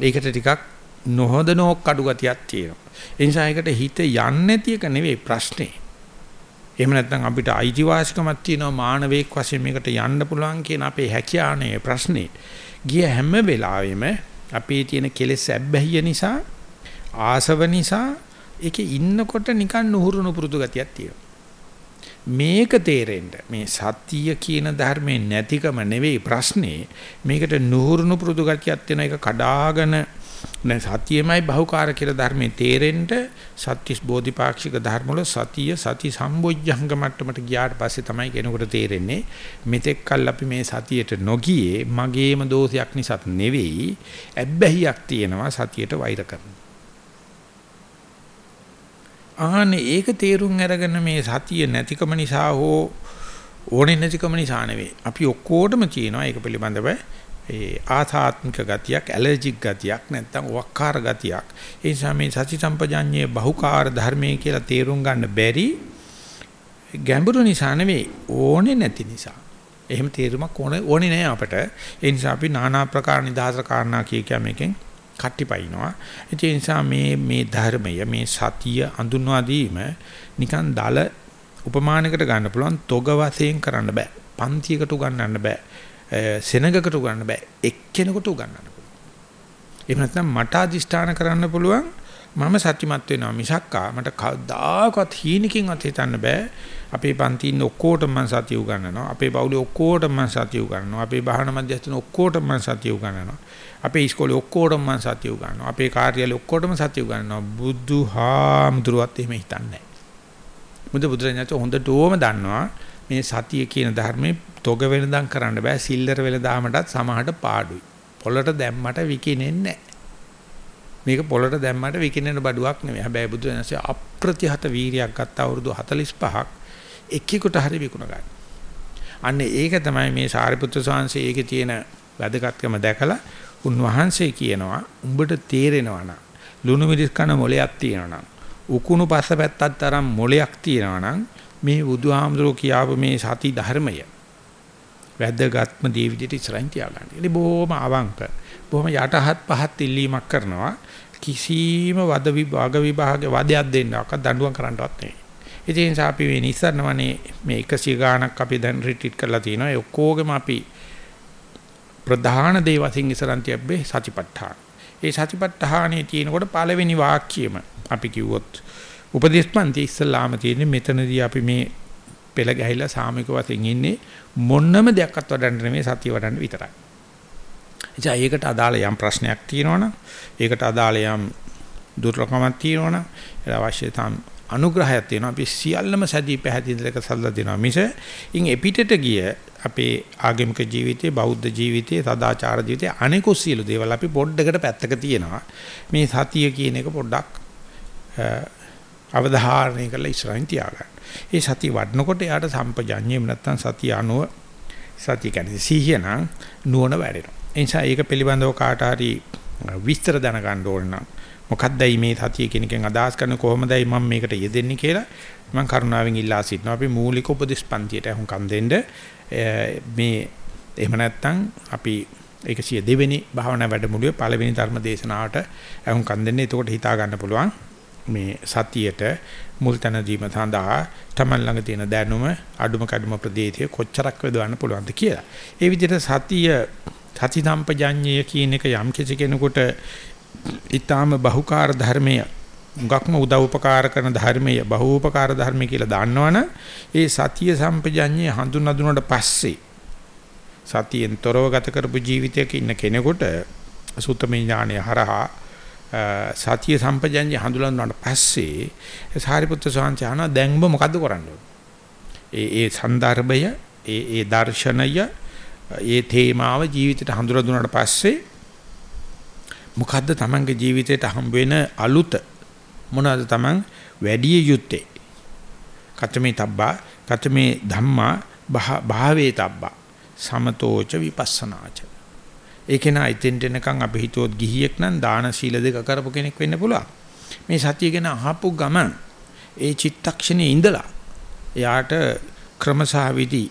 ඒකට ටිකක් නොහොදනෝක් අඩු ගතියක් තියෙනවා. ඒ නිසා ඒකට හිත යන්නේ නැති එක නෙවෙයි ප්‍රශ්නේ. එහෙම නැත්නම් අපිට අයිතිවාසිකමක් තියෙනවා මානවයෙක් වශයෙන් මේකට යන්න පුළුවන් කියන අපේ හැකියානේ ප්‍රශ්නේ. ගිය හැම වෙලාවෙම අපේ තියෙන කෙලෙස් ඇබ්බැහිය නිසා ආසව නිසා ඒකේ ඉන්නකොට නිකන් නුහුරු නුපුරුදු ගතියක් තියෙනවා. මේක තේරෙන්න මේ සතිය කියන ධර්මයේ නැතිකම නෙවෙයි ප්‍රශ්නේ මේකට නුහුරු නුපුරුදු ගතියක් තියෙන එක කඩාගෙන දැන් සතියමයි බහුකාර කියලා ධර්මයේ තේරෙන්න සත්‍තිස් බෝධිපාක්ෂික ධර්ම වල සතිය සති සම්බොජ්ජංග මට්ටමට ගියාට පස්සේ තමයි කෙනෙකුට තේරෙන්නේ මෙතෙක් කල් අපි මේ සතියට නොගියේ මගේම දෝෂයක් නිසාත් නෙවෙයි ඇබ්බැහියක් තියෙනවා සතියට වෛර කරනවා ආනේ ඒක තේරුම් අරගෙන මේ සතිය නැතිකම නිසා හෝ ඕනේ නැතිකම නිසා නෙවෙයි. අපි ඔක්කොටම තියෙනවා ඒක පිළිබඳව ඒ ආසාත්මික ගතියක් ඇලර්ජික් ගතියක් නැත්නම් වක්කාර ගතියක්. ඒ නිසා මේ සති සම්පජාඤ්ඤයේ බහුකාර ධර්මයේ කියලා තේරුම් ගන්න බැරි ගැඹුරු නිසා නෙවෙයි ඕනේ නැති නිසා. එහෙම තේරුමක් ඕනේ ඕනේ නෑ අපට. ඒ නිසා අපි নানা ප්‍රකාර නිදහස කාරණා කිය කිය මේකෙන් කට්ටිපයින්නවා. ඒ නිසා මේ මේ ධර්මය මේ සතිය අඳුන්වා දීම නිකන් දල උපමානයකට ගන්න පුළුවන් තොග වශයෙන් කරන්න බෑ. පන්තියකට උගන්වන්න බෑ. සෙනගකට උගන්න බෑ. එක්කෙනෙකුට උගන්නන්න පුළුවන්. එහෙම නැත්නම් මට අදිෂ්ඨාන කරන්න පුළුවන් මම සත්‍යමත් වෙනවා මිසක්කා. මට කවදාකවත් හීනකින්වත් හිතන්න බෑ. අපේ පන්ති ඉන්න ඔක්කොටම මම සතිය උගන්වනවා. අපේ පවුලේ ඔක්කොටම මම සතිය උගන්වනවා. අපේ බාහන මධ්‍යස්ථාන ඔක්කොටම මම සතිය උගන්වනවා. අපේ ඉස්කෝලේ ඔක්කොටම මම සතිය උගන්වනවා. අපේ කාර්යාලේ ඔක්කොටම සතිය උගන්වනවා. බුදුහාමුදුරුවත් එහෙම හිතන්නේ නැහැ. මුද බුදුරජාණන් හොඳටම දන්නවා මේ සතිය කියන ධර්මයේ තොග වෙනදම් කරන්න බෑ සිල්ලර වෙලදාමටත් සමහරට පාඩුයි. පොළට දැම්මට විකිනෙන්නේ මේක පොළට දැම්මට විකිනෙන බඩුවක් නෙමෙයි. හැබැයි බුදු දහමසේ අප්‍රතිහත වීරියක් ගත්ත අවුරුදු 45ක් එක්කෙකුට හරි විකුණ ගන්න. අන්න ඒක තමයි මේ සාරිපුත්‍ර ස්වාමීන් ඒකේ තියෙන වැදගත්කම දැකලා උන්වහන්සේ කියනවා උඹට තේරෙනවා නම් ලුණු මිරිස් කන මොලයක් තියෙනවා නම් උකුණු පස්සපැත්තක් තරම් මොලයක් තියෙනවා නම් මේ බුදුහාමුදුරුවෝ කියාපු මේ සති ධර්මය වැදගත්ම දේ විදිහට ඉස්සරහින් තියාගන්න. ඉතින් බොහොම අවංක. බොහොම යටහත් පහත් ඉල්ලීමක් කරනවා. කිසිම වද විභාග විභාගේ වදයක් දෙන්නවක් දඬුවම් කරන්නවත් නෙවෙයි. ඉතින් ඒ නිසා අපි මේ නිස්සරණවනේ මේ 100 ගාණක් අපි දැන් රිට්‍රීට් කරලා තිනවා. ඒ ඔක්කොගෙම අපි ප්‍රධාන දේ වශයෙන් ඉස්සරන් තියබ්බේ සතිපට්ඨාන. ඒ සතිපට්ඨානයේ තියෙනකොට පළවෙනි වාක්‍යයම අපි කිව්වොත් උපදේශපන්ති ඉස්සලාම තියෙන්නේ මෙතනදී අපි මේ පෙළ ගැහිලා සාමික වශයෙන් ඉන්නේ මොන්නම දෙයක්වත් වඩන්න නෙමෙයි සතිය වඩන්න විතරයි. එචා ඒකට අදාළ යම් ප්‍රශ්නයක් තියෙනවනම් ඒකට අදාළ යම් දුර්ලභකමක් තියෙනවනම් ඒ අවශ්‍ය තම් අනුග්‍රහයක් තියෙනවා. අපි සියල්ලම සැදී පැහැදිලිලක සල්ලා දෙනවා. මිස ඉන් එපිටට ගිය අපේ ආගමික ජීවිතයේ බෞද්ධ ජීවිතයේ සදාචාර ජීවිතයේ අනෙකුත් සියලු දේවල් අපි පොඩ්ඩකට පැත්තක තියෙනවා. මේ සතිය කියන එක පොඩ්ඩක් අවධාරණය කරලා ඉස්සරහින් තියාගන්න. ඒ සතිය වඩනකොට යාට සම්පජඤ්ඤයම නැත්තම් සතිය අනුව සතිය කියන්නේ සිහිය නම් නුවණ වැඩෙනවා. ඒ නිසා ඒක පිළිබඳව කාට හරි විස්තර දැනගන්න ඕන නම් මොකක්දයි මේ සතිය කියන එකෙන් අදහස් කරන්නේ කොහොමදයි මම මේකට යෙදෙන්නේ කියලා මම කරුණාවෙන් ඉල්ලා සිටිනවා. අපි මූලික උපදේශ පන්තියට අහුම්කම් දෙන්න මේ එහෙම නැත්නම් අපි 102 වෙනි භාවනා වැඩමුළුවේ පළවෙනි ධර්ම දේශනාවට අහුම්කම් දෙන්න. එතකොට හිතා ගන්න පුළුවන් මේ සතියට මුල් තැන දීම සඳහා තමන් ළඟ තියෙන දැනුම අඩුම කඩුම ප්‍රදේශයේ කොච්චරක් වේදවන්න පුළුවන්ද කියලා. ඒ විදිහට සතිය සති සම්පජඤ්ඤය කියන එක යම් කිසි කෙනෙකුට ඊටාම බහුකාර ධර්මය ගක්ම උදව් උපකාර කරන ධර්මය බහූපකාර ධර්මය කියලා දන්නවනම් ඒ සතිය සම්පජඤ්ඤය හඳුනනදුනට පස්සේ සතියෙන් තොරව ගත කරපු ජීවිතයක ඉන්න කෙනෙකුට සුත්තමේ ඥානය හරහා සතිය සම්පජඤ්ඤය හඳුලනවාට පස්සේ සාරිපුත්‍ර ස්වාමීන් වහන්සේ දැන් ඔබ මොකද්ද කරන්නේ? ඒ ඒ સંદર્ભය, ඒ ඒ දර්ශනය, ඒ තේමාව ජීවිතයට හඳුලා දුන්නාට පස්සේ මොකද්ද Tamanගේ ජීවිතයට හම්බ වෙන අලුත මොනවාද Taman වැඩි යුත්තේ? කතමේ තබ්බා, කතමේ ධම්මා භාවේ තබ්බා සමතෝච විපස්සනාච ඒක නා ඉතින්ට එනකන් අපි හිතුවොත් ගිහියෙක් නම් දාන සීල දෙක කරපු කෙනෙක් වෙන්න පුළුවන්. මේ සතිය ගැන අහපු ගමන් ඒ චිත්තක්ෂණේ ඉඳලා එයාට ක්‍රමසහ විදි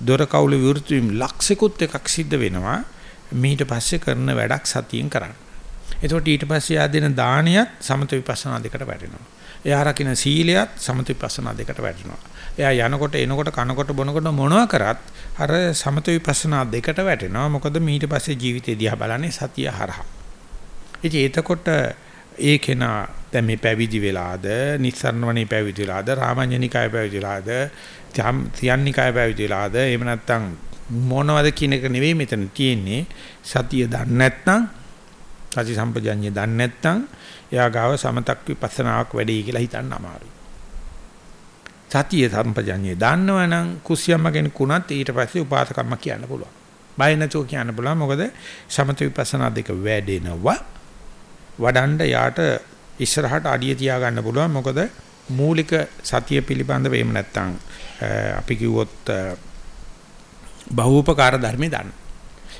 දොර කවුල විවෘත වීම ලක්ෂිකුත් එකක් සිද්ධ වෙනවා. මීට පස්සේ කරන වැඩක් සතියෙන් කරන්න. එතකොට ඊට පස්සේ ආ දෙන දානියත් සමත විපස්සනා දෙකට වැටෙනවා. එයා රකින්න සීලයත් සමත විපස්සනා දෙකට වැටෙනවා. එයා යනකොට එනකොට කනකොට බොනකොට මොනවා කරත් අර සමත විපස්සනා දෙකට වැටෙනවා. මොකද ඊට පස්සේ ජීවිතේ දිහා බලන්නේ සතිය හරහා. ඉතින් එතකොට ඒ කෙනා දැන් මේ පැවිදි වෙලාද, නිස්සරණවණේ පැවිදි වෙලාද, රාමඤ්ඤනිකාය පැවිදි වෙලාද, තියන්නිකාය පැවිදි වෙලාද, එහෙම නැත්නම් මොනවද කියන එක නෙවෙයි මෙතන තියෙන්නේ. සතිය දන්නේ නැත්නම්, සති සම්පජඤ්ඤය දන්නේ නැත්නම්, එයා ගාව සමතක් විපස්සනාවක් වැඩි කියලා හිතන්න අමාරුයි. සතිය සම්පජඤ්ඤය දන්නවනම් කුසියම්ම කෙනෙකුණත් ඊට පස්සේ උපාසකම්ම කියන්න පුළුවන්. බය නැතුව කියන්න පුළුවන් මොකද සමත විපස්සනා දෙක වැඩෙනවා. වඩන්න යාට ඉස්සරහට අඩිය තියා ගන්න පුළුවන් මොකද මූලික සතිය පිළිබඳව එහෙම නැත්නම් අපි කිව්වොත් බහූපකාර ධර්මේ දන්න.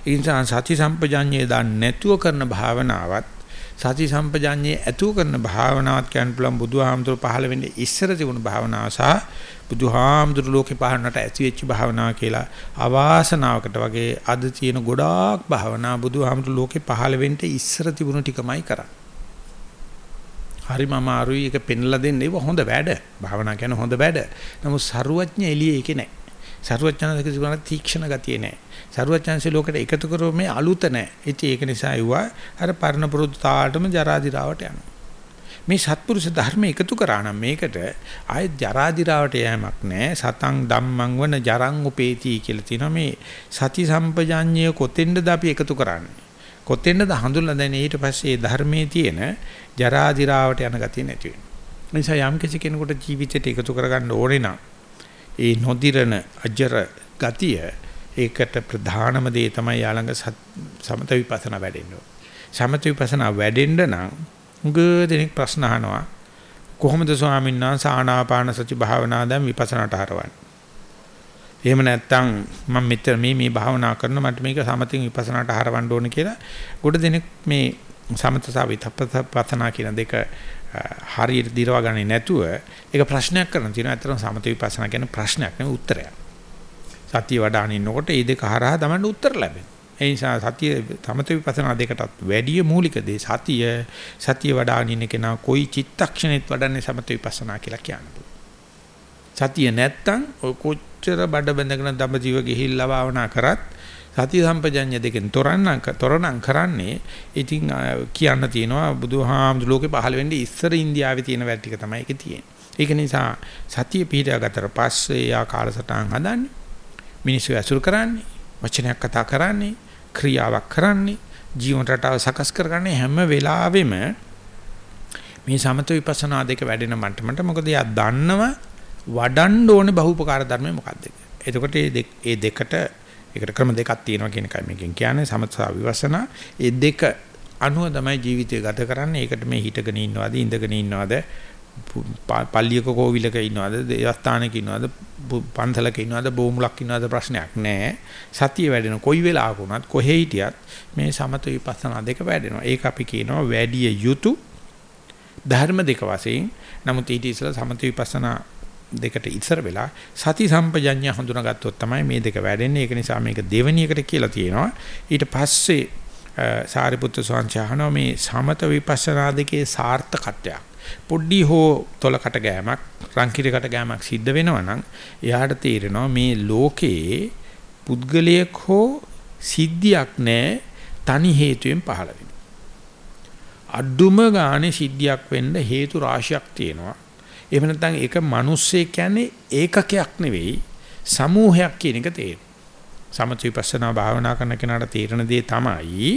ඒ නිසා සති සම්පජඤ්ඤය දන්නේ නැතුව කරන භාවනාවත් සති සම්පජාඤ්ඤේ ඇතුව කරන භාවනාවක් කියන්න පුළුවන් බුදුහාමුදුර පහළ වෙන්නේ ඉස්සර තිබුණු භාවනාව සහ බුදුහාමුදුර ලෝකේ පහළනට ඇති වෙච්ච භාවනාව කියලා අවාසනාවකට වගේ අද තියෙන ගොඩාක් භාවනා බුදුහාමුදුර ලෝකේ පහළ වෙන්න ඉස්සර තිබුණු ටිකමයි කරන්නේ. හරිම අමාරුයි ඒක පෙන්ලා දෙන්න ඒක හොඳ වැඩ. භාවනා කියන්නේ හොඳ වැඩ. නමුත් ਸਰුවඥ එළියේ ඒකේ නැහැ. ਸਰුවඥානක තිබුණා තීක්ෂණ ගතිය නැහැ. සරුවචාන්සේ ලෝකෙට එකතු කරෝ මේ අලුත නැහැ. ඉතින් ඒක නිසා යුවා අර පරණ පුරුදු තාලටම ජරා දිරාවට යනවා. මේ සත්පුරුෂ ධර්ම එකතු කරා නම් මේකට ආයෙත් ජරා දිරාවට යෑමක් නැහැ. සතං ධම්මං වන ජරං උපේති කියලා තියෙනවා. මේ සති සම්පජාඤ්ඤය කොතෙන්ද අපි එකතු කරන්නේ? කොතෙන්ද හඳුල්ලා දැන ඊට පස්සේ ධර්මයේ තියෙන ජරා දිරාවට යන ගතිය නැති වෙනවා. නිසා යම් කිසි කෙනෙකුට ජීවිතයට එකතු කරගන්න ඕනේ නම් ඒ නොදිරන අජර ගතිය ඒකට ප්‍රධානම දේ තමයි යාළඟ සමත විපස්සනා වැඩෙන්න ඕන. සමත විපස්සනා වැඩෙන්න නම් උගදෙනෙක් ප්‍රශ්න අහනවා කොහොමද ස්වාමීන් වහන්සේ ආනාපාන සති භාවනා දැන් විපස්සනාට හරවන්නේ? එහෙම නැත්නම් මම මෙතන මේ මේ භාවනා කරන මට මේක සමතින් විපස්සනාට හරවන්න ඕන කියලා ගොඩ දෙනෙක් මේ සමත සහ විපස්සනා කියන දෙක හරියට දිරව ගන්නේ නැතුව ඒක ප්‍රශ්නයක් කරන තියෙනවා. ඇත්තටම සමත විපස්සනා කියන ප්‍රශ්නයක් නෙවෙයි උත්තරයක්. සතිය වඩාන ඉන්නකොට මේ දෙක හරහා තමයි උත්තර ලැබෙන්නේ. ඒ නිසා සතිය තමත විපස්සනා දෙකටත් වැඩි මූලික දේ සතිය සතිය වඩාන ඉන්න කෙනා કોઈ චිත්තක්ෂණෙත් වඩන්නේ සමත විපස්සනා කියලා කියනවා. සතිය නැත්තම් ඔය කොච්චර බඩ බැඳගෙන දඹදිව ගිහිල්ලා භාවනා කරත් සතිය සම්පජඤ්ඤ දෙකෙන් තොරණම් තොරණම් කරන්නේ ඉතින් කියන්න තියෙනවා බුදුහාමුදුර ලෝකේ පහළ වෙන්නේ ඉස්සර ඉන්දියාවේ තියෙන වැඩ ටික තමයි ඒකේ තියෙන්නේ. ඒක නිසා සතිය පිටාගත්තට පස්සේ යා කාලසටහන් හදන්නේ මිනිස්සු ඇසුරු කරන්නේ වචනයක් කතා කරන්නේ ක්‍රියාවක් කරන්නේ ජීවන රටාව සකස් කරගන්නේ හැම වෙලාවෙම මේ සමත විපස්සනා දෙක වැඩෙන මට්ටමට මොකද එයා දන්නව වඩන්න ඕනේ බහුපකාර ධර්මය මොකක්ද එතකොට මේ දෙකට ඒකට ක්‍රම දෙකක් තියෙනවා කියන එකයි මේකෙන් කියන්නේ සමත සහ විපස්සනා. ඒ දෙක අනුව තමයි ජීවිතය ගත කරන්නේ. ඒකට මේ හිටගෙන ඉන්නවද ඉඳගෙන ඉන්නවද? පල්ලියක කෝවිලක ඉන්නවද? දේවස්ථානයක ඉන්නවද? පන්සලක ඉන්නවද? බෝමුලක් ඉන්නවද? ප්‍රශ්නයක් නැහැ සතිය වැඩෙන කොයි වෙලාවක වුණත් කොහේ හිටියත් මේ සමත විපස්සනා දෙක වැඩෙනවා. ඒක අපි කියනවා වැඩි යුතු ධර්ම දෙක වශයෙන්. නමුත් ඊට ඉස්සෙල්ලා සමත විපස්සනා දෙකට ඉස්සර වෙලා සති සම්පජඤ්ඤය හඳුනාගත්තොත් තමයි මේ දෙක වැඩෙන්නේ. ඒක නිසා මේක දෙවෙනියකට කියලා තියෙනවා. ඊට පස්සේ සාරිපුත්‍ර ස්වාමීන් වහන්සේ මේ සමත විපස්සනා දෙකේ සාර්ථකත්වයක්. පොඩ්ඩි හෝ තොලකට ගෑමක් රංකිරකට ගෑමක් සිද්ධ වෙනවා නම් එයාට තේරෙනවා මේ ලෝකේ පුද්ගලයෙක් හෝ සිද්ධියක් නැහැ තනි හේතුවෙන් පහළ වෙන. අඩුම ගානේ සිද්ධියක් වෙන්න හේතු රාශියක් තියෙනවා. එහෙම නැත්නම් ඒක මිනිස්සේ කියන්නේ ඒකකයක් නෙවෙයි සමූහයක් කියන එක තේරෙනවා. සමථ විපස්සනා භාවනා කරන කෙනාට තේරෙන දේ තමයි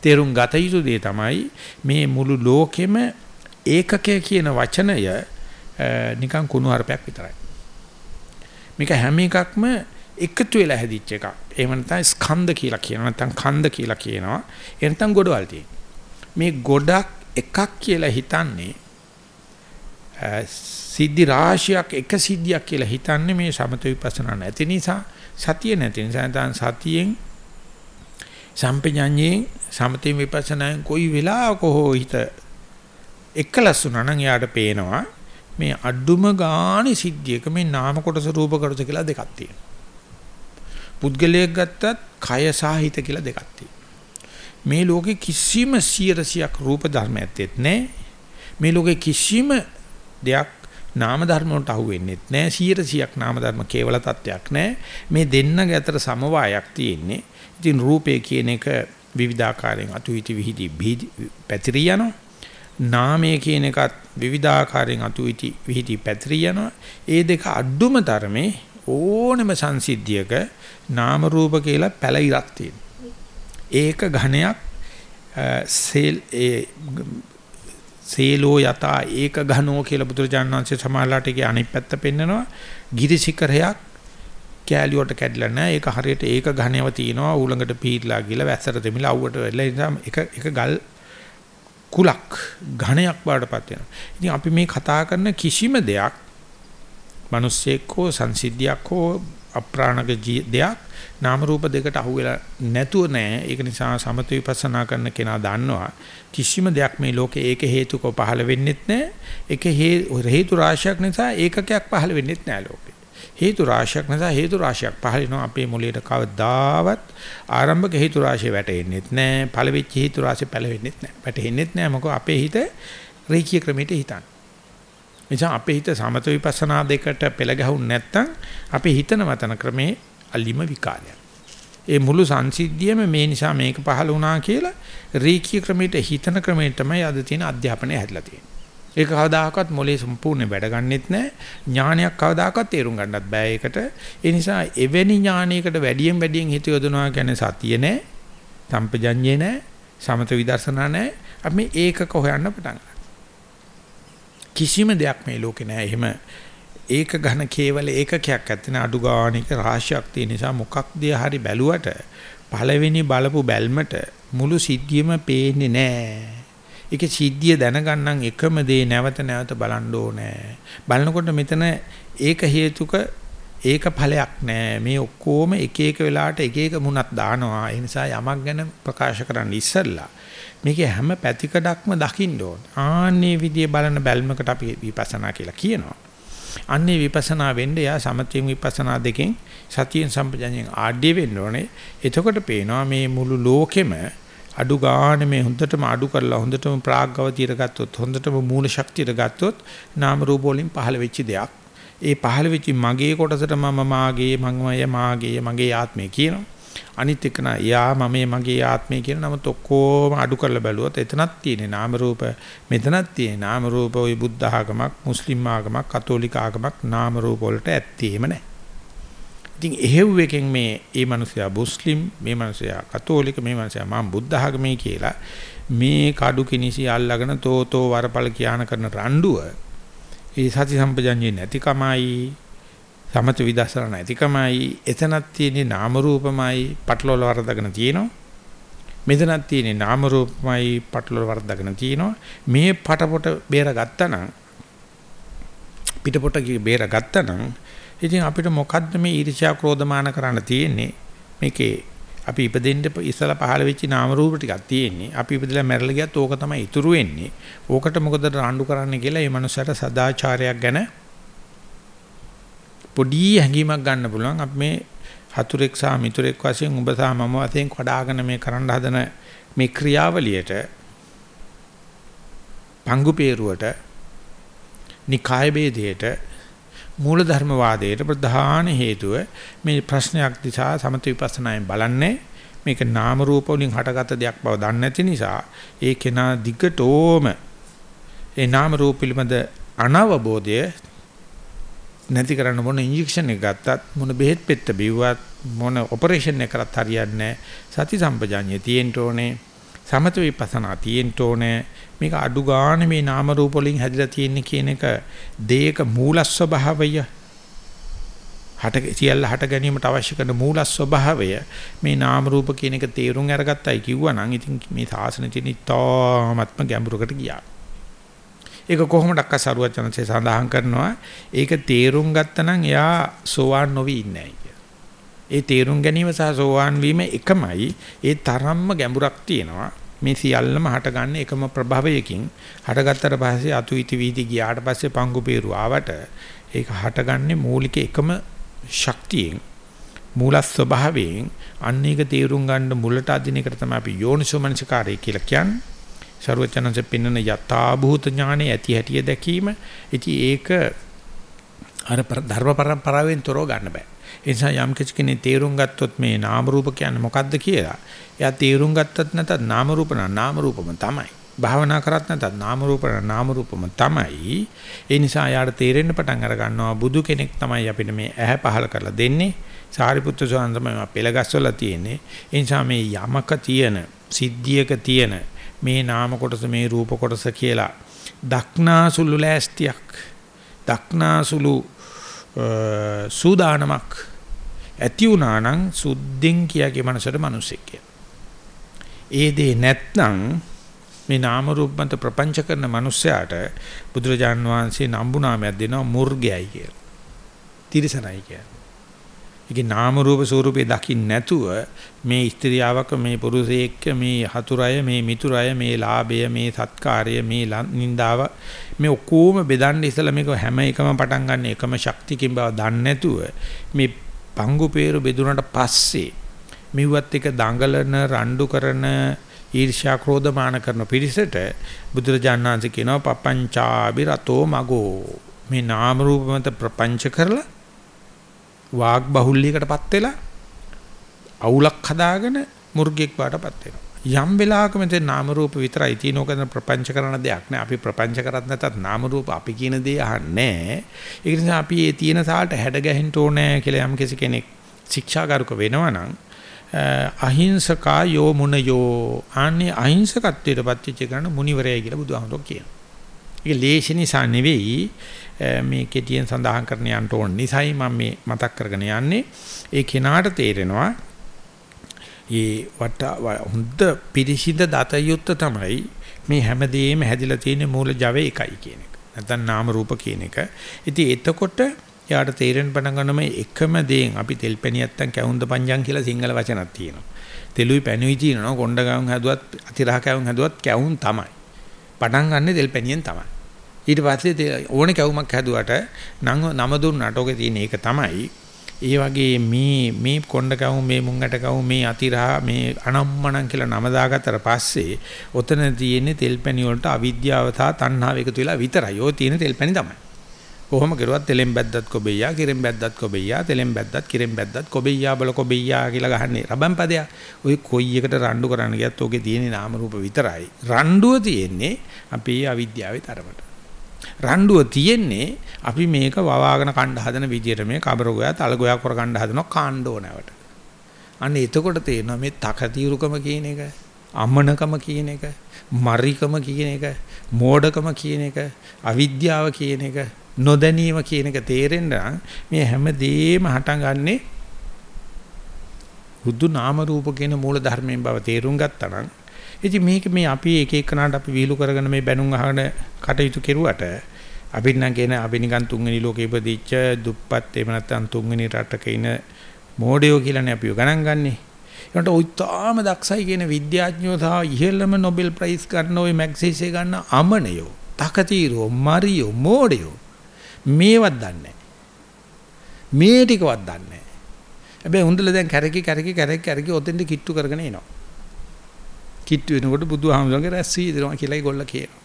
තේරුම් ගත යුතු දේ තමයි මේ මුළු ලෝකෙම ඒකකය කියන වචනය නිකන් කුණු හarpයක් විතරයි. මේක හැම එකක්ම එකතු වෙලා හැදිච්ච එකක්. එහෙම නැත්නම් ස්කන්ධ කියලා කියනවා නැත්නම් කන්ද කියලා කියනවා. එහෙම නැත්නම් ගොඩවල් තියෙන. මේ ගොඩක් එකක් කියලා හිතන්නේ සිද්ධි රාශියක් එක සිද්ධියක් කියලා හිතන්නේ මේ සමත විපස්සනා නැති නිසා සතිය නැති නිසා නැත්නම් සතියෙන් සම්පජඤ්ඤයෙන් සමතේ විපස්සනායෙන් කොයි වෙලාවක හෝ හිත එක්කලස් වුණා නම් එයාට පේනවා මේ අඩුම ගානේ සිද්ධියක මේ නාම කොටස රූප කොටස කියලා දෙකක් තියෙනවා. පුද්ගලයෙක් ගත්තත් කය සාහිත කියලා දෙකක් තියෙනවා. මේ ලෝකේ කිසිම 100ක් රූප ධර්ම ඇත්තෙත් නැහැ. මේ ලෝකේ කිසිම දෙයක් නාම ධර්ම වලට අහු වෙන්නේ නැහැ 100ක් නාම ධර්ම කේවල තත්වයක් නැහැ මේ දෙන්නගේ අතර සමவாயක් තියෙන්නේ ඉතින් රූපේ කියන එක විවිධාකාරයෙන් අතුයිති විහිදි පැතිරී යනවා නාමය කියන එකත් විවිධාකාරයෙන් අතුයිති විහිදි පැතිරී යනවා. ඒ දෙක අඩුම තරමේ ඕනම සංසිද්ධියක නාම රූප කියලා පැල ඉරක් තියෙනවා. ඒක ඝණයක් සේල් ඒ සේලෝ යතා ඒක ඝනෝ කියලා බුදුරජාණන් වහන්සේ සමාලාට ඒකේ අනිත් පැත්ත පෙන්නනවා. ගිරිසිකරයක් කෑලියට කැඩලා නැහැ. ඒක හරියට ඒක ඝනයව තියෙනවා. ඌළඟට පීර්ලා ගිහලා වැස්සට දෙමිලා අවුවට වෙලා නිසා එක එක ගල් කුලක් ඝනයක් බාටපත් වෙනවා. ඉතින් අපි මේ කතා කරන කිසිම දෙයක් මිනිස්සෙක් හෝ සංසිද්ධියක් හෝ අප්‍රාණක දෙයක් නාම රූප දෙකට අහු වෙලා නැතුව නෑ. ඒක නිසා සමත විපස්සනා කරන කෙනා දන්නවා කිසිම දෙයක් මේ ලෝකේ ඒක හේතුක පහළ වෙන්නෙත් නෑ. ඒක හේතු රාශියක් නිසා ඒකකයක් පහළ වෙන්නෙත් නෑ ලෝකේ. හේතු රාශියක් නිසා හේතු රාශියක් පහළ වෙනවා අපේ මොළයට කවදාවත්. ආරම්භක හේතු රාශිය වැටෙන්නෙත් නෑ. පළවෙච්ච හේතු රාශිය පැලවෙන්නෙත් නෑ. වැටෙන්නෙත් නෑ. මොකද අපේ හිත රේඛීය ක්‍රමයට හිතන්නේ. නිසා අපේ හිත සමත විපස්සනා දෙකට පෙළ ගැහුන්නේ නැත්නම් අපි හිතන මතන ක්‍රමේ අලිම විකාරයක්. ඒ මුළු සංසිද්ධියම මේ නිසා මේක පහළ වුණා කියලා රීකී ක්‍රමයට හිතන ක්‍රමයට තමයි අද තියෙන අධ්‍යාපනය හැදලා තියෙන්නේ. ඒක කවදාකවත් මොලේ සම්පූර්ණ වැඩ ගන්නෙත් නැහැ. ඥානයක් කවදාකවත් තේරුම් ගන්නත් බෑ ඒකට. ඒ නිසා එවැනි ඥානයකට වැඩියෙන් වැඩියෙන් හිත යොදනවා කියන්නේ සතිය නෑ, සම්පජඤ්ඤේ නෑ, සමත විදර්ශනා නෑ. අපි ඒකක හොයන්න පටන් කිසිම දෙයක් මේ ලෝකේ නෑ. එහෙම ඒක ඝන කේවල ඒකකයක් ඇත්තන අඩු ගානික රාශියක් තියෙන නිසා මොකක්ද හරි බැලුවට පළවෙනි බලපු බැල්මට මුළු සිද්ධියම පේන්නේ නැහැ. ඒක සිද්ධිය දැනගන්නම් එකම දේ නැවත නැවත බලන්න ඕනේ. බලනකොට මෙතන ඒක හේතුක ඒක ඵලයක් නෑ. මේ ඔක්කොම එක එක වෙලාවට එක එක මුණක් දානවා. ඒ නිසා යමක් ගැන ප්‍රකාශ කරන්න ඉස්සෙල්ලා මේකේ හැම පැතිකඩක්ම දකින්න ඕන. ආන්නේ විදිය බලන බැල්මකට අපි විපස්සනා කියලා කියනවා. අන්නේ විපස්සනා වෙන්න යා සමථයෙන් විපස්සනා දෙකෙන් සතියෙන් සම්පජඤ්ඤයෙන් ආඩ්‍ය වෙන්න ඕනේ. එතකොට පේනවා මේ මුළු ලෝකෙම අඩු ගන්න මේ හොඳටම අඩු කරලා හොඳටම ප්‍රාග්ගවතියට ගත්තොත් හොඳටම මූල ශක්තියට ගත්තොත් නාම රූප වලින් පහළ වෙච්ච දෙයක්. ඒ පහළ වෙච්ච මගේ කොටසට මම මාගේ මංගමය මාගේ මගේ ආත්මය කියනවා. අනිත් එක නා යා මම මගේ ආත්මය කියන නමුත් ඔක්කොම අඩු කරලා බැලුවොත් එතනක් තියෙන නාම රූප මෙතනක් තියෙන නාම රූප ওই බුද්ධ ආගමක් මුස්ලිම් ආගමක් කතෝලික ආගමක් නාම රූප වලට ඇත්තේම නැහැ. ඉතින් එහෙව් එකෙන් මේ ඒ මනුස්සයා මුස්ලිම් මේ මනුස්සයා කතෝලික මේ මනුස්සයා මම බුද්ධ ආගමේ කියලා මේ කඩු කිනිසි අල්ලගෙන තෝතෝ වරපල කියාන කරන රණ්ඩුව ඒ සති සම්පජඤ්ඤේ නැතිකමයි සමත විදර්ශන නැතිකමයි එතනක් තියෙන නාම රූපමයි පටලවල වර්ධගෙන තියෙනවා. මෙතනක් තියෙන නාම රූපමයි පටලවල වර්ධගෙන තියෙනවා. මේ පටපොට බේර ගත්තා පිටපොට බේර ගත්තා ඉතින් අපිට මොකද්ද මේ ඊර්ෂ්‍යා ක්‍රෝධමාන කරන්න තියෙන්නේ මේකේ අපි ඉපදෙන්න ඉස්සලා පහළ වෙච්ච නාම රූප ටිකක් තියෙන්නේ. අපි ඉපදලා මැරලා ගියත් ඕක තමයි ඉතුරු වෙන්නේ. ඕකට මොකද රණ්ඩු කරන්න කියලා මේ මනුස්සයාට සදාචාරයක් ගැන පොඩි හැඟීමක් ගන්න පුළුවන් අපි මේ හතුරෙක් සහ මිතුරෙක් වශයෙන් ඔබ සහ මම වශයෙන් කඩාගෙන මේ කරන්න හදන මේ ක්‍රියාවලියට පංගු peerුවට නිකාය ભેදයට මූලධර්ම වාදයට ප්‍රධාන හේතුව මේ ප්‍රශ්නයක් දිහා සමත විපස්සනායෙන් බලන්නේ මේක නාම රූප වලින් හටගත් දෙයක් බව දන්නේ නැති නිසා ඒ කෙනා දිගටෝම ඒ නාම රූප පිළිබඳ අනවබෝධය නැති කරන්න මොන ඉන්ජෙක්ෂන් එක ගත්තත් මොන බෙහෙත් පෙත්ත බිව්වත් මොන ඔපරේෂන් එක කරත් හරියන්නේ සති සම්පජාඤ්ඤය තියෙන්න ඕනේ. සමත විපස්සනා තියෙන්න ඕනේ. මේක අඩු ගන්න මේ නාම රූප වලින් හැදිලා තියෙන්නේ කියන එක දේක මූල ස්වභාවය. හට සියල්ල හට ගැනීමට අවශ්‍ය කරන මූල ස්වභාවය මේ නාම රූප කියන එක තේරුම් අරගත්තයි කිව්වනම් ඉතින් මේ සාසන තියෙන ඉතාමත්ම ගැඹුරකට ගියා. ඒක කොහොමද අක්ක සරුවචනසේ සඳහන් කරනවා? ඒක තේරුම් ගත්තනම් එයා සෝවාන් නොවි ඉන්නේ. නැහැ ඒ තේරුම් ගැනීම සහ සෝවාන් වීම එකමයි. ඒ තරම්ම ගැඹුරක් තියෙනවා. මේ සියල්ලම හටගන්නේ එකම ප්‍රභවයකින්. හටගත්තට පස්සේ අතු ඉති වීදි ගියාට පස්සේ පංගු peeru ආවට ඒක හටගන්නේ මූලික එකම ශක්තියෙන් මූල ස්වභාවයෙන් අන්න ඒක තේරුම් ගන්න මුලට අදින එකට තමයි අපි යෝනිසෝමනසිකාරය කියලා කියන්නේ. ਸਰවචනංශ පින්නන යථා භූත ඥානෙ ඇති හැටිය දැකීම. ඉතින් ඒක අර ධර්ම පරම්පරාවෙන් තොරව ගන්න බෑ. ඒ නිසා යම් කෙනෙක් තේරුම් ගත්තොත් මේ නාම රූප කියන්නේ මොකද්ද කියලා. එයා තේරුම් ගත්තත් නැතත් නාම රූප නාම රූපම තමයි. භාවනා කරත් නැතත් නාම රූප නාම රූපම තමයි. ඒ නිසා යාට තේරෙන්න පටන් අර ගන්නවා බුදු කෙනෙක් තමයි අපිට මේ ඇහැ පහල කරලා දෙන්නේ. සාරිපුත්‍ර ස්වාමීන් තමයි පෙළගස්වල තියෙන්නේ. ඒ නිසා මේ යමක තියෙන සිද්ධියක තියෙන මේ නාම කොටස මේ රූප කොටස කියලා දක්නාසුළු ලෑස්තියක් දක්නාසුළු සූදානමක් ඇති වුණා නම් සුද්ධෙන් කියාගේ මනසට මිනිසෙක් කියලා. ඒ දේ නැත්නම් මේ නාම රූප මත ප්‍රපංච කරන මිනිස්සයාට බුදුරජාන් වහන්සේ නම්බු නාමයක් දෙනවා මුර්ගයයි කියලා. තිරිසනයි කියලා. ඒකේ නාම රූප ස්වරූපේ දකින්න නැතුව මේ ස්ත්‍රියාවක මේ පුරුෂයෙක් මේ හතුරය මේ මිතුරය මේ ලාභය මේ සත්කාරය මේ නින්දාව මේ ඔක්කොම බෙදන්න ඉස්සලා මේක හැම එකම පටන් ගන්න එකම ශක්තියකින් බව දන්නේ නැතුව මේ පංගු peeru බෙදුනට පස්සේ මෙව්වත් එක දඟලන රණ්ඩු කරන ඊර්ෂ්‍යා ක්‍රෝධ මාන කරන පිරිසට බුදුරජාණන් වහන්සේ කියනවා පපංචාබි රතෝ මගෝ මේ නාම රූප මත ප්‍රපංච කරලා වාග් බහුල්‍යයකටපත් වෙලා අවුලක් හදාගෙන මුර්ගෙක් වාටපත් වෙනවා. යම් වෙලාවක මෙතන නාම රූප විතරයි තියෙනකන ප්‍රපංච කරන දෙයක් නෑ. අපි ප්‍රපංච කරත් නැතත් නාම රූප අපි කියන දේ අහන්නේ. ඒ නිසා අපි මේ තියෙන සාලට හැඩ ගැහෙන්න ඕනේ කියලා යම් කෙනෙක් ශික්ෂාගාරුක වෙනවා නම් අහිංසකා යෝ මුනයෝ අනේ අහිංසකත්වයට පත්‍විච්ච කරන මුනිවරයයි කියලා බුදුහාමුදුරුවෝ කියනවා. ඒක ලේසි නිසා නෙවෙයි මේ කෙටියෙන් සඳහන් කරන්න යන්න ඕන නිසයි මම මේ මතක් කරගෙන යන්නේ ඒ කෙනාට තේරෙනවා ඒ වට හොඳ පිරිසිඳ දතයුත්ත තමයි මේ හැමදේම හැදිලා තියෙන මූල Java එකයි කියන එක. නැත්නම් නාම රූප කියන එක. ඉතින් එතකොට යාට තේරෙන්න පටන් ගන්න මේ එකම දේෙන් අපි තෙල්පැණි නැත්තම් කැවුම්ද පංජන් කියලා සිංහල වචනක් තියෙනවා. තෙලුයි පැණුයි තියෙනවා කොණ්ඩ ගවුම් හැදුවත් අතිරහ කැවුම් හැදුවත් කැවුම් තමයි. පටන් ගන්න තෙල්පැණියෙන් තමයි. ඊට පස්සේ ඕනේ කැවුමක් හැදුවට නම් නම දුන්නාට ඔගේ තියෙන ඒක තමයි. ඒ වගේ මේ මේ කොණ්ඩ කැවුම් මේ මුංගට කැවුම් මේ අතිරහා මේ අනම්මනම් කියලා නම දාගත්තට පස්සේ ඔතන තියෙන්නේ තෙල්පැණි වලට අවිද්‍යාව සහ තණ්හාව එකතු වෙලා විතරයි. ඔය තියෙන තෙල්පැණි තමයි. කොහොම කරුවත් තෙලෙන් බැද්දත් කොබෙයියා කිරෙන් බැද්දත් කොබෙයියා තෙලෙන් බැද්දත් කිරෙන් බැද්දත් කොබෙයියා බල කොබෙයියා කියලා ගහන්නේ රබන් පදයක්. ඔය කොයි එකට රණ්ඩු කරන්න ගියත් ඕකේ තියෙන නාම රූප විතරයි. රණ්ඩුව තියෙන්නේ අපේ අවිද්‍යාවේ තරමට. රණ්ඩුව තියෙන්නේ අපි මේක වවාගෙන කණ්ඩ හදන විදියට මේ කබර ගෝයා තල ගෝයා කර කණ්ඩ හදනවා කාණ්ඩෝ නැවට. අන්න එතකොට තේරෙනවා මේ තකතිරුකම කියන එක, අමනකම කියන එක, මරිකම කියන එක, මෝඩකම කියන එක, අවිද්‍යාව කියන එක, නොදැනීම කියන එක තේරෙන්න මේ හැමදේම හටගන්නේ බුදු නාම රූප කියන මූල ධර්මයෙන් බව තේරුම් ගත්තා නම් ඉතින් මේක මේ අපි එක එකනට අපි විහිළු කරගෙන මේ බැනුම් අහගෙන කටයුතු කෙරුවට අපිට නම් කියන අපි නිකන් තුන්වෙනි ලෝකෙ ඉපදිච්ච දුප්පත් එහෙම නැත්නම් තුන්වෙනි රටක ඉන මෝඩයෝ කියලානේ අපි ගණන් ගන්නෙ. ඒකට උත්තාම දක්ෂයි කියන විද්‍යාඥයෝ සහ ඉහළම නොබෙල් ප්‍රයිස් ගන්න ওই මැග්සීසේ ගන්න අමනයෝ, තකතිරෝ, මරියෝ, මෝඩයෝ මේවත් දන්නේ මේ ටිකවත් දන්නේ හැබැයි හොඳල දැන් කැරකි කැරකි කැරකි කැරකි ඔතෙන්ද කිට්ටු කරගෙන එනවා. කිට්ටු වෙනකොට බුදුහාමුදුරන්ගේ රැස් වී දෙනවා කියලා ඒගොල්ල කියනවා.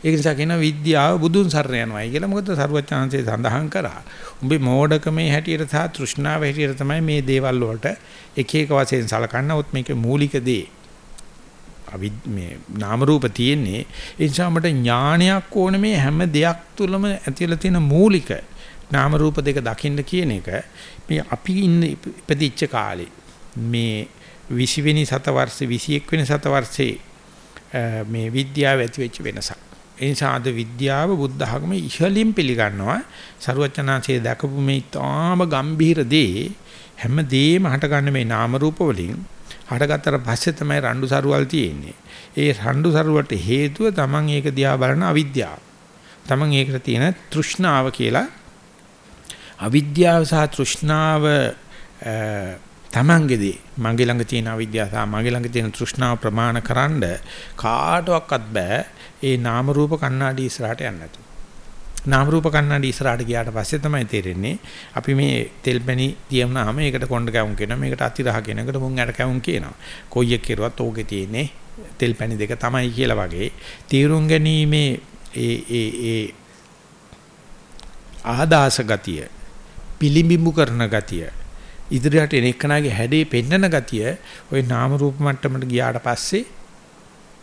ඒක නිසා කියන විද්‍යාව බුදුන් සරණ යනවායි කියලා මොකද සරුවචාන්සේ සඳහන් කරා. උඹේ මෝඩකමේ හැටියට සහ තෘෂ්ණාව හැටියට තමයි මේ දේවල් වලට එක එක වශයෙන් සලකන්නවොත් මේකේ මූලික දේ. අවි මේ නාම රූප තියෙන්නේ ඒ නිසා මට ඥානයක් ඕනේ මේ හැම දෙයක් තුළම ඇතිලා තියෙන මූලික නාම රූප දෙක දකින්න කියන එක මේ අපි ඉන්න ඉපදිච්ච කාලේ මේ 20 වෙනි සතවර්ෂේ 21 වෙනි සතවර්ෂේ මේ විද්‍යාව ඇති වෙච්ච වෙනසක්. ඒ නිසා අද විද්‍යාව බුද්ධ ධර්ම ඉහළින් පිළිගන්නවා. සරුවචනාංශයේ දක්වපු මේ තාම ගම්භීර දේ හැමදේම හටගන්න මේ නාම රූප වලින් හටගත්තට පස්සේ තමයි රණ්ඩු සරුවල් තියෙන්නේ. ඒ රණ්ඩු සරුවට හේතුව Taman ඒක දිහා බලන අවිද්‍යාව. Taman ඒකට තියෙන තෘෂ්ණාව කියලා අවිද්‍යාව සහ තෘෂ්ණාව තමන්ගේදී මගේ ළඟ තියෙන අවිද්‍යාව සහ මගේ ළඟ තියෙන තෘෂ්ණාව ප්‍රමාණකරනද කාටවත් බෑ ඒ නාම රූප කණ්ණාඩි ඉස්සරහට යන්න නැතු. නාම රූප කණ්ණාඩි ඉස්සරහට ගියාට පස්සේ තමයි තේරෙන්නේ අපි මේ තෙල්පැණි තියමුනාම ඒකට කොණ්ඩ කැවුම් කියනවා මේකට අතිරහ කියනකට මුං ඇට කැවුම් කියනවා. කොයි එක කෙරුවත් ඕකේ තියෙන්නේ තෙල්පැණි දෙක තමයි කියලා වගේ තීරුම් ගැනීමේ ඒ ඒ ඒ ආදාස ගතිය පිළිඹිඹු කරන ගතිය ඉදිරියට එන එකනාගේ හැඩේ පෙන්නන ගතිය ওই නාම රූප මට්ටමට ගියාට පස්සේ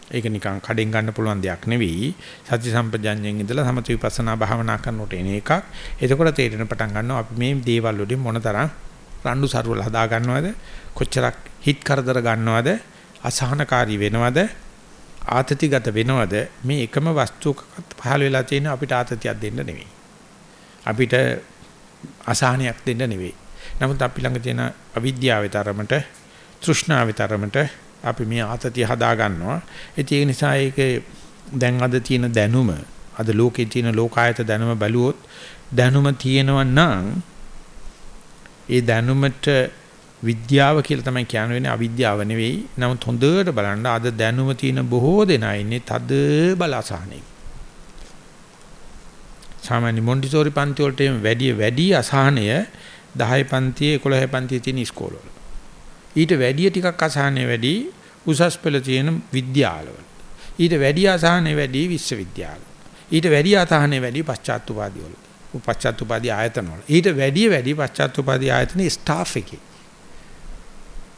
ඒක නිකන් කඩෙන් ගන්න පුළුවන් දෙයක් නෙවෙයි. සති සම්පජඤ්ඤයෙන් ඉඳලා සමථ විපස්සනා භාවනා කරනකොට එන එකක්. එතකොට තේරෙන පටන් ගන්නවා අපි මේ දේවල් වලින් මොනතරම් රණ්ඩු සරුවල හදා ගන්නවද? කොච්චරක් හිත් කරදර ගන්නවද? අසහනකාරී වෙනවද? ආතතිගත වෙනවද? මේ එකම වස්තුවක පහළ වෙලා තියෙන අපිට ආතතියක් දෙන්න නෙවෙයි. අපිට අසහනයක් දෙන්න නෙවෙයි. නමුත් අපි ළඟ තියෙන අවිද්‍යාවේ තරමට තෘෂ්ණාවේ තරමට අපි මේ ආතතිය හදා ගන්නවා ඒ නිසා ඒක දැන් අද තියෙන දැනුම අද ලෝකේ තියෙන ලෝකායත දැනුම බැලුවොත් දැනුම තියෙනවා නම් ඒ දැනුමට විද්‍යාව කියලා තමයි කියන්නේ අවිද්‍යාව නෙවෙයි. නමුත් හොඳට බලන්න අද දැනුම තියෙන බොහෝ දෙනා ඉන්නේ තද බල අසහනෙ. සාමාන්‍ය මොන්ටිසෝරි පන්ති වලට වැඩි වැඩි අසහනය 10 පන්තියේ 11 පන්තියේ තියෙන ඉස්කෝලවල. ඊට වැඩි ටිකක් අසහනය වැඩි උසස් පෙළ තියෙන විද්‍යාලවල. ඊට වැඩි අසහනය වැඩි විශ්වවිද්‍යාල. ඊට වැඩි අසහනය වැඩි පශ්චාත් උපාධි වල. පශ්චාත් උපාධි ආයතන වල. ඊට වැඩි වැඩි පශ්චාත් උපාධි ආයතනයේ ස්ටාෆ් එකේ.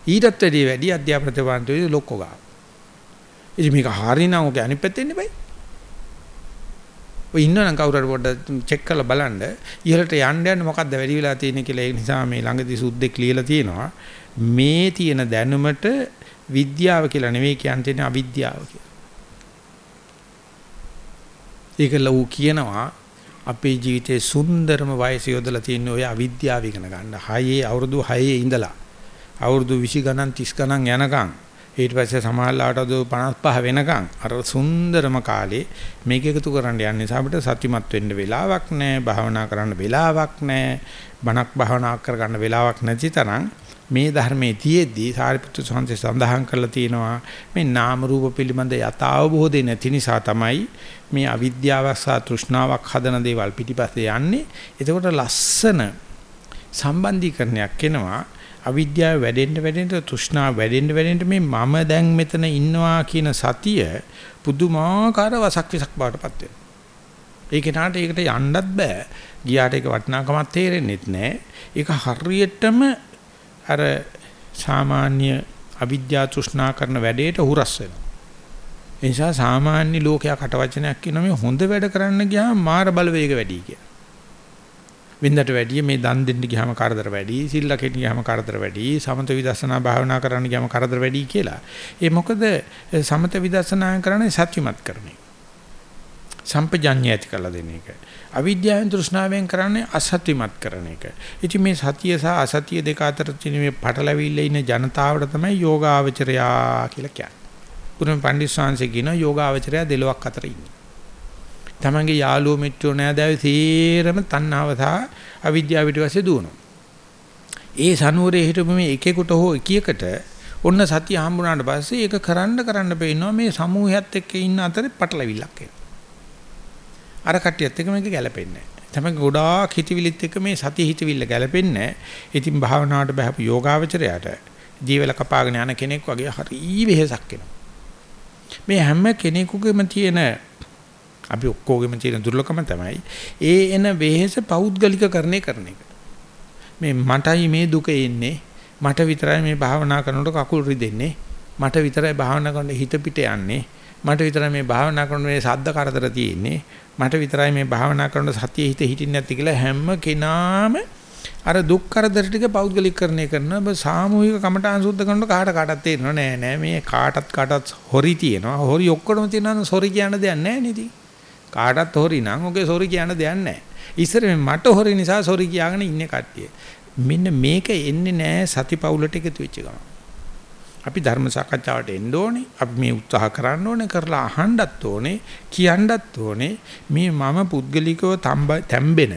ඊටත් වැඩි වැඩි අධ්‍යාපන තේවාන්තයේ ලොක්කෝ ගා. ඉතින් මේක හරිනම් ඔක අනිත් පැත්තේ ඉන්නේ බයි. ඔය ඉන්නනම් කවුරු හරි පොඩ්ඩක් චෙක් කරලා බලන්න ඉහළට යන්න යන්න මොකද්ද වැඩි වෙලා තියෙන්නේ කියලා ඒ නිසා මේ ළඟදී සුද්දෙක් ලියලා තියෙනවා මේ තියෙන දැනුමට විද්‍යාව කියලා නෙවෙයි කියන්නේ අවිද්‍යාව කියලා. ඒක ලව් කියනවා අපේ ජීවිතේ සුන්දරම වයස යොදලා තියෙන ඔය අවිද්‍යාව ඉගෙන ගන්න. හයේ අවුරුදු 6 ඉඳලා අවුරුදු 20 ගණන් 30 ගණන් යනකම් ඊට පස්සේ සමාහලාට අද 55 වෙනකම් අර සුන්දරම කාලේ මේක එකතු කරන්න යන නිසා අපිට සත්‍යමත් වෙන්න වෙලාවක් නැහැ භාවනා කරන්න වෙලාවක් නැහැ බණක් භාවනා කරගන්න වෙලාවක් නැති තරම් මේ ධර්මයේ තියේදී සාරිපුත්‍ර සංසේ සඳහන් කරලා තියෙනවා මේ නාම රූප පිළිබඳ යථාබෝධය නැති නිසා තමයි මේ අවිද්‍යාවක් සහ තෘෂ්ණාවක් හදන දේවල් පිටිපස්සේ යන්නේ. එතකොට ලස්සන සම්බන්ධීකරණයක් එනවා. අවිද්‍යාව වැඩෙන්න වැඩෙන්න තෘෂ්ණාව වැඩෙන්න වැඩෙන්න මේ මම දැන් මෙතන ඉන්නවා කියන සතිය පුදුමාකාර වසක් විසක් බවටපත් වෙනවා. ඒ කෙනාට ඒකට යන්නත් බෑ. ගියාට ඒක වටිනාකමක් තේරෙන්නේ නැහැ. ඒක හරියටම අර සාමාන්‍ය අවිද්‍යා තෘෂ්ණා කරන වැඩේට හුරස් වෙනවා. ඒ නිසා සාමාන්‍ය ලෝකයා කටවචනයක් කියන මේ හොඳ වැඩ කරන්න ගියාම මාර බලවේග වැඩි කියලා. වෙනදට වැඩිය මේ දන් දෙන්න ගියාම කරදර වැඩි, සිල් ලකෙන්න ගියාම කරදර වැඩි, සමත විදර්ශනා භාවනා කරන්න ගියාම කරදර වැඩි කියලා. ඒ මොකද සමත විදර්ශනා කරන්නේ සත්‍යමත් කරන්නේ. සම්පජඤ්ඤය ඇති කරලා දෙන එක. අවිද්‍යාවෙන් තෘෂ්ණාවෙන් කරන්නේ අසත්‍යමත් කරන එක. ඉතින් මේ සතිය සහ අසතිය දෙක අතර තියෙන මේ පටලැවිල්ල ඉන්න ජනතාවට තමයි යෝගාවචරයා කියලා කියන්නේ. පුරුම පණ්ඩිත ශාන්සේ කියන යෝගාවචරයා දෙලොක් අතර ඉන්නේ. තමන්ගේ යාළුවෝ මිත්‍රෝ නෑදෑයෝ සීරම තණ්හාව සහ අවිද්‍යාව පිටවසේ දුවනවා. ඒ සනුවරේ හිටපු මේ එකෙකුට හෝ එකියකට ඔන්න සතිය හම්බුනාට පස්සේ ඒක කරන්න කරන්න පේනවා මේ සමූහයත් එක්ක ඉන්න අතරේ පටලවිල්ලක් එනවා. අර කට්ටියත් එක්ක මේක ගැලපෙන්නේ නැහැ. තමයි ගොඩාක් හිතවිලිත් එක්ක මේ සතිය හිතවිල්ල ගැලපෙන්නේ නැහැ. ඉතින් භාවනාවට බහපු යෝගාවචරයට ජීවල කපාගෙන යන කෙනෙක් වගේ හරි වෙහෙසක් එනවා. මේ හැම කෙනෙකුගේම තියෙන අපි ඔක්කොගෙම තියෙන දුර්ලභම තමයි. ඒ එන වෙහෙස පෞද්ගලිකකරණය කරන එක. මේ මටයි මේ දුක එන්නේ. මට විතරයි මේ භාවනා කරනකොට කකුල් රිදෙන්නේ. මට විතරයි භාවනා කරනකොට හිත පිට යන්නේ. මට විතරයි මේ භාවනා කරනකොට මේ සද්ද කරදර තියෙන්නේ. මට විතරයි මේ භාවනා කරනකොට සතිය හිත හිටින්නේ නැති කියලා හැම කෙනාම අර දුක් කරදර ටික පෞද්ගලිකකරණය කරන ඔබ සාමූහික කමඨාන් සුද්ධ කරනකොට කාට කාටත් තේරෙනව නෑ නෑ. මේ කාටත් කාටත් හොරි තියෙනවා. හොරි ඔක්කොම තියෙනවා සොරි කියන දෙයක් නෑ නේද? කාටත් හොරි නම් ඔගේ සොරි කියන දෙයක් නැහැ. ඉස්සර මට හොරි නිසා සොරි කියාගෙන ඉන්නේ කට්ටිය. මෙන්න මේක එන්නේ නැහැ සතිපවුලට එකතු වෙච්ච ගමන්. අපි ධර්ම සාකච්ඡාවට එන්න ඕනේ. අපි මේ උත්සාහ කරන්න ඕනේ කරලා අහන්නත් ඕනේ, කියන්නත් ඕනේ. මේ මම පුද්ගලිකව තැම්බෙන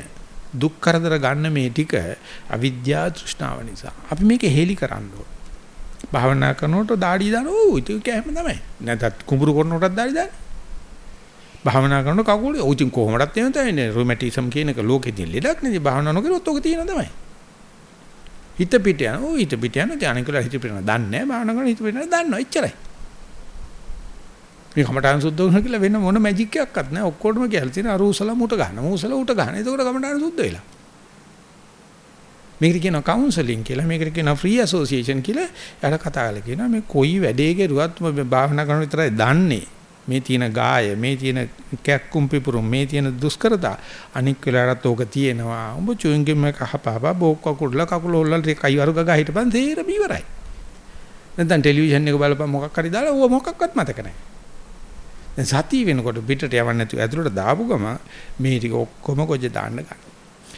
දුක් කරදර ගන්න මේ ටික අවිද්‍යාව තෘෂ්ණාව නිසා. අපි මේක හේලි කරන්න ඕන. භාවනා කරනකොට දාඩි දාන ඕ ඒක කැම තමයි. නැත්නම් කුඹුරු කරනකොටත් දාඩි දාන. භාවනා කරනකොට කකුල ඔය ඉතින් කොහොමදත් එහෙම තමයි. රුමැටිසම් කියන එක ලෝකෙ තියෙන ලෙඩක් නෙදී භාවනා නොකරොත් ඔක තියෙන තමයි. හිත පිට යන ඕ හිත පිට යන ධානය කළා හිත පිට යන දන්නේ නැහැ භාවනා කරන හිත පිට යන දන්නවා එච්චරයි. මේ කමඨාන සුද්ධ වෙනවා කියලා වෙන මොන මැජික් එකක්වත් නැහැ. ඔක්කොටම කියලා තියෙන අර උසල මුට ගන්න. මූසල උට ගන්න. එතකොට කමඨාන සුද්ධ වෙලා. මේකට කියනවා කවුන්සලින් කියලා. මේකට කියනවා ෆ්‍රී ඇසෝසියේෂන් කියලා. යාට කතා කරලා කියනවා මේ කොයි වැඩේ කරුවත් භාවනා කරන විතරයි දන්නේ. මේ තියෙන ගාය, මේ තියෙන කැක්කුම් පිපුරුම්, මේ තියෙන දුෂ්කරතා අනික් වෙලාවටත් ඕක තියෙනවා. උඹ චුයින්ගම් එක කහපාපා බෝක් කකුල්ල කකුල හොල්ලන් කයි වරු ගගා හිටපන් තේරෙම ඉවරයි. නැත්නම් ටෙලිවිෂන් එක බලපන් මොකක් හරි දාලා ඕව මොකක්වත් මතක නැහැ. දැන් සතිය වෙනකොට පිටට යවන්න නැතුව ඇතුළට දාපු ගම මේ ටික ඔක්කොම කොජ දාන්න ගන්න.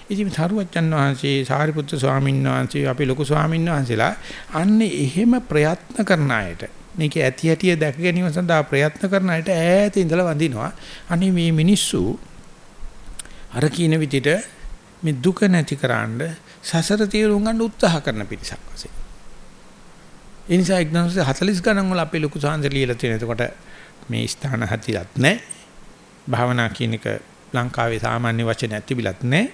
ඉතින් සාරුවච්චන් වහන්සේ සාරිපුත්‍ර ස්වාමීන් වහන්සේ අපි ලොකු ස්වාමීන් වහන්සේලා අන්නේ එහෙම ප්‍රයත්න කරන අයට මේක ඇති හැටිය දැක ගැනීම සඳහා ප්‍රයත්න කරන අයට ඈත ඉඳලා වඳිනවා. අනේ මේ මිනිස්සු අර කින විදිහට මේ දුක නැතිකරන්න සසර තීරුම් ගන්න උත්සාහ කරන පිරිසක් වශයෙන්. ඒ නිසා 1940 ගණන් වල අපේ ලොකු සාන්ද ලියලා තියෙන. එතකොට මේ ස්ථාන හතිලත් නැහැ. භාවනා කියන එක ලංකාවේ සාමාන්‍ය වචනයක් තිබිලත් නැහැ.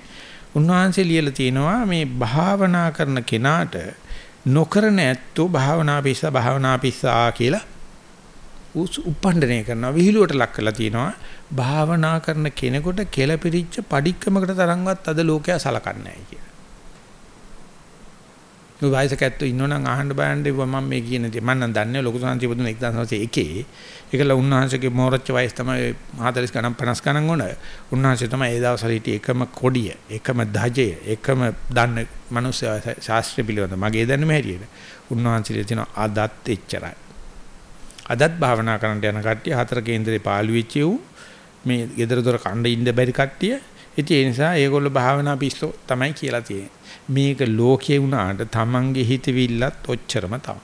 උන්වහන්සේ ලියලා තියෙනවා මේ භාවනා කරන කෙනාට නොකරන ඇත්තෝ භාවනා පිස්සා භාවනා පිස්සා කියලා උපණ්ඩනය කරනවා විහිළුවට ලක් කරලා තියෙනවා භාවනා කරන කෙනෙකුට කෙලපිරිච්ච padikkamakata තරම්වත් අද ලෝකයා සලකන්නේ නැහැ කියලා. මේ වයසක ඇත්තෝ ඉන්නවනම් අහන්න බයන්න මම මේ කියන දේ. මම නම් දන්නේ ලොකු සංසි බුදුන 1901 ඒකල උන්වහන්සේගේ මෝරච්ච වයස තමයි 40 ගණන් 50 ගණන් වුණ. උන්වහන්සේ තමයි ඒ දවස්වල හිටියේ එකම කොඩිය එකම ධජය එකම දන්න මිනිස්සු ශාස්ත්‍රීය පිළිවෙත. මගේ දැනුම හැටියට උන්වහන්සේ කියන අදත් එච්චරයි. අදත් භාවනා කරන්න යන කට්ටිය හතර කේන්දරේ පාළු වෙච්ච මේ gedara dora කණ්ඩ ඉන්න බැරි කට්ටිය. ඉතින් ඒ නිසා ඒගොල්ලෝ භාවනා පිස්සෝ තමයි කියලා තියෙන්නේ. මේක ලෝකේ වුණාට Tamange හිතවිල්ලත් ඔච්චරම තමයි.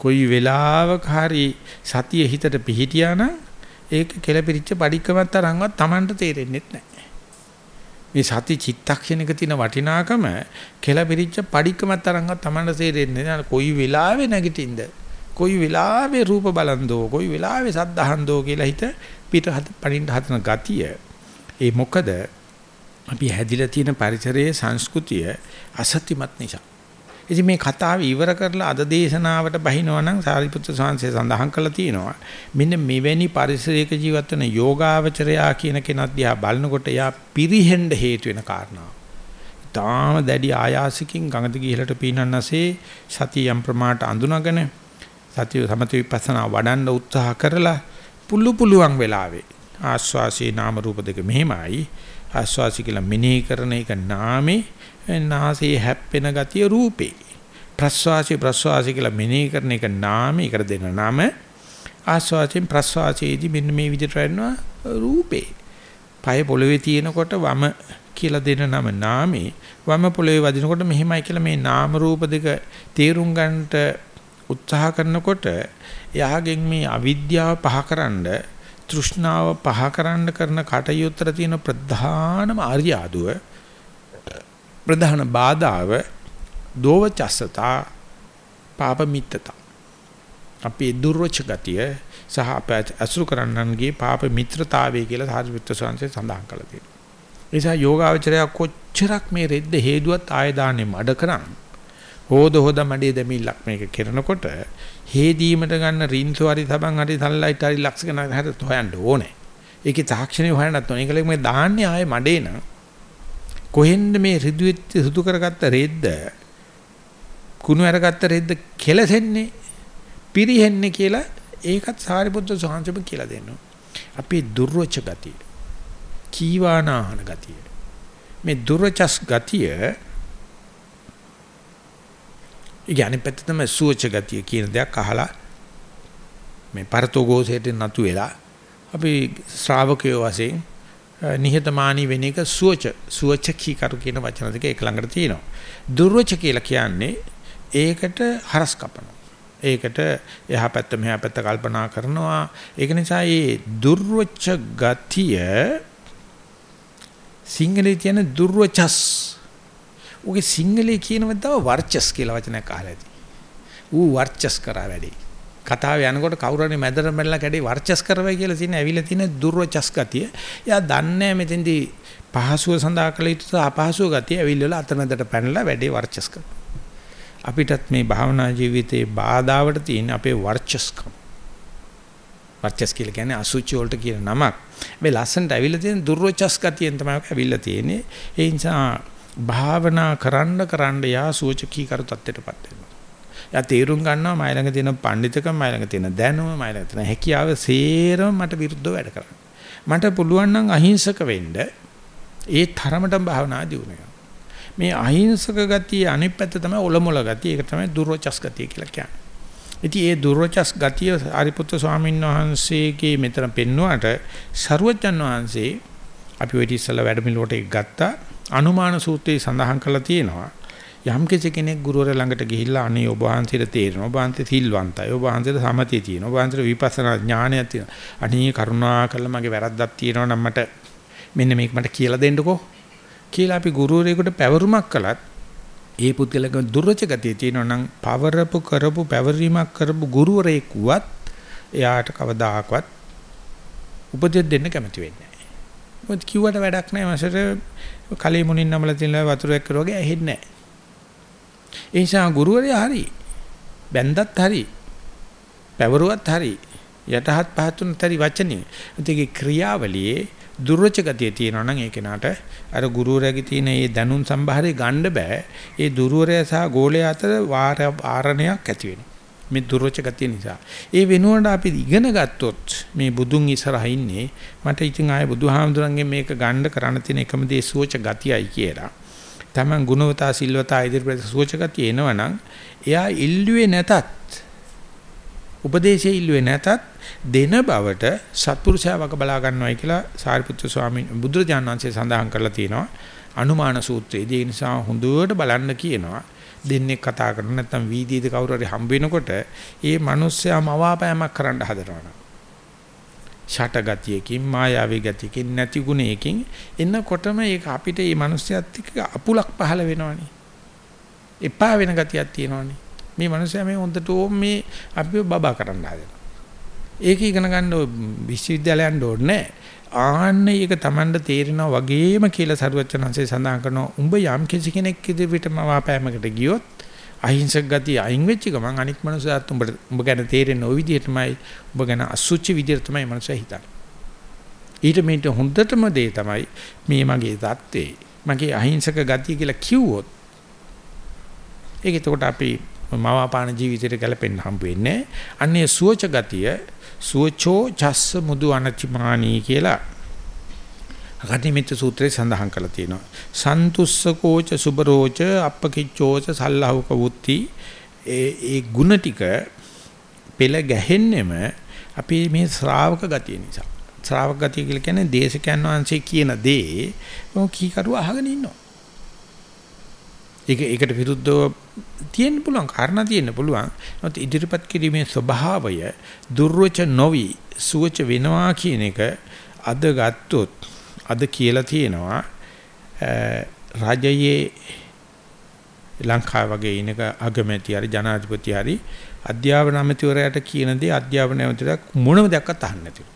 කොයි වෙලාවක හරි සතිය හිතට පිහිටියා නම් ඒක කෙලපිරිච්ච padikkamat තරම්වත් Tamanට තේරෙන්නේ නැහැ. මේ සති චිත්තක්ෂණයක තියෙන වටිනාකම කෙලපිරිච්ච padikkamat තරම්වත් Tamanට තේරෙන්නේ නැහැ. කොයි වෙලාවෙ නැගිටින්ද කොයි වෙලාවෙ රූප බලන්දෝ කොයි වෙලාවෙ සද්ධාහන්දෝ කියලා හිත පිට පණින්න හදන ගතිය ඒ මොකද අපි හැදිලා තියෙන පරිසරයේ සංස්කෘතිය අසත්‍යමත් නිසා. ඉතින් මේ කතාව ඉවර කරලා අද දේශනාවට බහිනවා නම් සාරිපුත්‍ර ස්වාමීන් සඳහන් කළා තියෙනවා. මෙන්න මෙවැනි පරිසරයක ජීවත් වෙන යෝගාවචරයා කියන කෙනත් දිහා බලනකොට එයා පිරිහෙන්න හේතු වෙන කාරණා. තාම දැඩි ආයාසකින් ගඟට ගිහලට පීනන්නසේ සතිය යම් ප්‍රමාණයට අඳුනගෙන සතිය සමත විපස්සනා වඩන්න උත්සාහ කරලා පුළු පුළුවන් වෙලාවේ ආස්වාසේ නාම රූප දෙක මෙහෙමයි ආස්වාසි කියලා මෙනෙහි කරන එක නාමේ නාසයේ හැප්පෙන ගතිය රූපේ. ප්‍රස්වාසි ප්‍රස්වාසි කියලා මෙනෙහි කරන එක නාමේ කර දෙන නම ආස්වාසයෙන් ප්‍රස්වාසයේදී මෙන්න මේ විදිහට වෙනවා රූපේ. පය පොළවේ තියෙනකොට වම කියලා දෙන නම නාමේ වම පොළවේ වදිනකොට මෙහෙමයි කියලා මේ නාම රූප දෙක තේරුම් ගන්නට උත්සාහ කරනකොට එයාගෙන් මේ අවිද්‍යාව පහකරනද තෘෂ්ණාව පහ කරන්න කරන කටයුත්තට තියෙන ප්‍රධානම ආර්යාදුව ප්‍රධාන බාධාව දෝවචස්සතා පාපමිත්තතා අපේ දුර්වච ගතිය සහ අප අසුරු කරන්නන්ගේ පාප මිත්‍රතාවය කියලා සාරිපුත්‍ර සංසේ සඳහන් කළා තියෙනවා. ඒ නිසා යෝගාවචරය කොච්චරක් මේ රෙද්ද හේදුවත් ආය දාන්නේ මඩ කරන් හොද හොද මඩේ දෙමිල්ලක් මේක කරනකොට හේදීමට ගන්න රින්සු හරි සබන් හරි සන්ලයිට් හරි ලක්ෂ ගණන් හරි හොයන්න ඕනේ. ඒකේ තාක්ෂණය හොයන්නත් ඕනේ. ඒකලෙ මේ දාන්නේ ආයේ මඩේ න ะ. කොහෙන්ද මේ රිදුවෙත් සුදු කරගත්ත රෙද්ද කුණු අරගත්ත රෙද්ද කෙලසෙන්නේ පිරිහෙන්නේ කියලා ඒකත් සාරිපුත්‍ර සෝහන්සබ කියලා දෙනවා. අපේ දුර්වච ගතිය. කීවානාහන ගතිය. මේ දුර්වචස් ගතිය ඒ අනිත් පැත්ත තමයි සුවච ගතිය කියන දෙයක් අහලා මේ පරතෝഘോഷයට නතු වෙලා අපි ශ්‍රාවකයෝ වශයෙන් නිහතමානී වෙන එක සුවච සුවච කීකරු කියන වචන දෙක එක ළඟට තියෙනවා. දුර්වච කියලා කියන්නේ ඒකට හරස් කපනවා. ඒකට එහා පැත්ත මෙහා පැත්ත කල්පනා කරනවා. ඒක නිසා මේ දුර්වච ගතිය සිංහලේ තියෙන දුර්වචස්. ඔගේ සිංහලේ කියනව තව වර්චස් කියලා වචනයක් අහලා ඇති. ඌ වර්චස් කරා වැඩි. කතාව යනකොට කවුරු හරි මැදට මැරලා කැඩේ වර්චස් කරවයි කියලා තියෙන ඇවිල්ලා තියෙන දුර්වචස් ගතිය. එයා දන්නේ මෙතෙන්දී පහසුව සඳහා කළ යුතු අපහසුව ගතිය ඇවිල්ලා අතනදට පැනලා වැඩේ වර්චස් කරනවා. අපිටත් මේ භාවනා ජීවිතයේ බාධාවට තියෙන අපේ වර්චස්කම්. වර්චස් කියලා කියන්නේ අසුචි වලට කියන නමක්. මේ ලස්සනට ඇවිල්ලා තියෙන දුර්වචස් ගතියෙන් තමයි ඇවිල්ලා තියෙන්නේ. ඒ නිසා භාවනා කරන්න කරන්න යා සූචකී කරු තත්ත්වයටපත් වෙනවා. යා තීරුම් ගන්නවා මයි ළඟ තියෙන පඬිතකම මයි ළඟ තියෙන දැනුම මයි ළඟ තියෙන හැකියාව සේරම මට විරුද්ධව වැඩ කරන්න. මට පුළුවන් නම් අහිංසක වෙන්න ඒ තරමටම භාවනා දියුණුව. මේ අහිංසක ගතිය අනිත් පැත්ත තමයි ඔලොමොල ගතිය. ඒක තමයි දුර්වචස් ගතිය කියලා කියන්නේ. ඉතින් ඒ දුර්වචස් ගතිය ආරිපුත්‍ර ස්වාමීන් වහන්සේගේ මෙතන පෙන්වුවාට සරුවචන් වහන්සේ අපි ඔය ඉතිසල වැඩමිළුවට ගත්තා අනුමාන සූත්‍රයේ සඳහන් කරලා තියෙනවා. යම් කෙනෙක් ගුරුවර ළඟට ගිහිල්ලා අනේ ඔබ වහන්සේට තේරෙනවා. ඔබ වහන්සේ සිල්වන්තයි. ඔබ වහන්සේට සමතේ තියෙනවා. ඔබ වහන්සේට විපස්සනා ඥානයක් තියෙනවා. අනේ කරුණා කළා මගේ වැරද්දක් තියෙනවා නම් මට මෙන්න මේක මට කියලා දෙන්නකෝ. කියලා අපි ගුරුවරයෙකුට පැවරුමක් කළත් ඒ පුද්ගලක දුර්වච ගතිය තියෙනවා නම් පවරපු කරපු පැවරීමක් කරපු ගුරුවරයෙක් වුවත් එයාට කවදාකවත් උපදෙස් දෙන්න කැමති වෙන්නේ නැහැ. මොකද කිව්වට වැඩක් නැහැ. මාසෙට කලී මුණින් නමලා තියෙන වතුරක් කරුවාගේ ඇහෙන්නේ නැහැ. ඒ නිසා ගුරුවරයා හරි බැන්දත් හරි පැවරුවත් හරි යටහත් පහතුන් තරි වචනේ. ඒකේ ක්‍රියාවලියේ දුර්වච ගතිය තියෙනවා නම් ඒ කෙනාට අර ගුරුවරයාගේ තියෙන මේ දැනුම් සම්භාරය ගන්න බෑ. ඒ දුර්වරයා සහ ගෝලයා අතර ආරණයක් ඇති වෙනවා. මේ දුර්වච ගතිය නිසා. ඒ වෙනුවට අපි ඉගෙන ගත්තොත් මේ බුදුන් ඉස්සරහා ඉන්නේ මට ඉතින් ආයේ බුදුහාමුදුරන්ගෙන් මේක ගන්න කරන්න තියෙන එකම දේ සුවච ගතියයි කියලා. Taman ගුණවතා සිල්වතා ඉදිරියට සුවච ගතිය එනවනම් එයා ඉල්ලුවේ නැතත් උපදේශය ඉල්ලුවේ නැතත් දෙන බවට සත්පුරුෂයා වක බලා ගන්නවයි කියලා සාරිපුත්‍ර ස්වාමීන් බුදුරජාණන් වහන්සේ සඳහන් කරලා තියෙනවා අනුමාන සූත්‍රයේදී ඒ නිසා හොඳට බලන්න කියනවා දෙන්නේ කතා කරන. නැත්නම් වීදියේදී කවුරු හරි හම්බ වෙනකොට ඒ මිනිස්සයා මවාපෑමක් කරන්න හදනවා ෂටගතියකින් මායාවී ගතියකින් නැති ගුණයකින් එන්නකොටම ඒක අපිට මේ මිනිස්සයත් එක්ක අපුලක් පහළ වෙනවනේ. එපා වෙන ගතියක් තියෙනවනේ. මේ මිනිස්සයා මේ හොඳට ඕම් මේ අපිව බබා කරන්න හදනවා. ඒක ඉගෙන ගන්න විශ්වවිද්‍යාලයන්ට ඕනේ. ආන්න ඒක Tamanට තේරෙනා වගේම කියලා සරුවචනanse සඳහන් කරනවා. උඹ යම් කිසි කෙනෙක් ඉදිරියටම වාපෑමකට ගියොත් අහිංසක ගතිය අයින් වෙච්ච ගමන් අනික් මනුස්සයත් උඹට උඹ ගැන තේරෙන ওই විදිහටමයි. උඹ ගැන අසුචි විදිහට තමයි මනුස්සය හිතන්නේ. ඊට මේට හොඳටම දේ තමයි මේ මගේ தත්තේ. මගේ අහිංසක ගතිය කියලා කිව්වොත් ඒක එතකොට අපි මවාපාන ජීවිතයට ගැලපෙන්න හම්බ වෙන්නේ. අන්නේ සුවච ගතිය සුවචෝ චස්ස මුදු අනතිමානී කියලා අගතිමිත සූත්‍රයේ සඳහන් කරලා තියෙනවා. සන්තුස්සකෝච සුබරෝච අප්පකිච්චෝච සල්ලහුක වුත්ති ඒ ඒ ಗುಣ ටික පෙළ ගැහෙන්නෙම අපි මේ ශ්‍රාවක ගතිය නිසා. ශ්‍රාවක ගතිය කියලා කියන්නේ දේශකයන් වහන්සේ කියන දේ මොකක් කීකරුව අහගෙන ඉන්නවා. ඒක ඒකට විරුද්ධව තියෙන්න පුළුවන් කාරණා තියෙන්න පුළුවන්. නමුත් ඉදිරිපත් කිරීමේ ස්වභාවය දුර්වච නොවි සුවච වෙනවා කියන එක අද ගත්තොත් අද කියලා තියෙනවා රාජ්‍යයේ ලංකාව වගේ ඉනක අගමැති හරි ජනාධිපති හරි අධ්‍යාපන අමාත්‍යවරයාට කියන දේ අධ්‍යාපන අමාත්‍යවරයා මොනම දෙයක් අහන්නේ නැතිලු.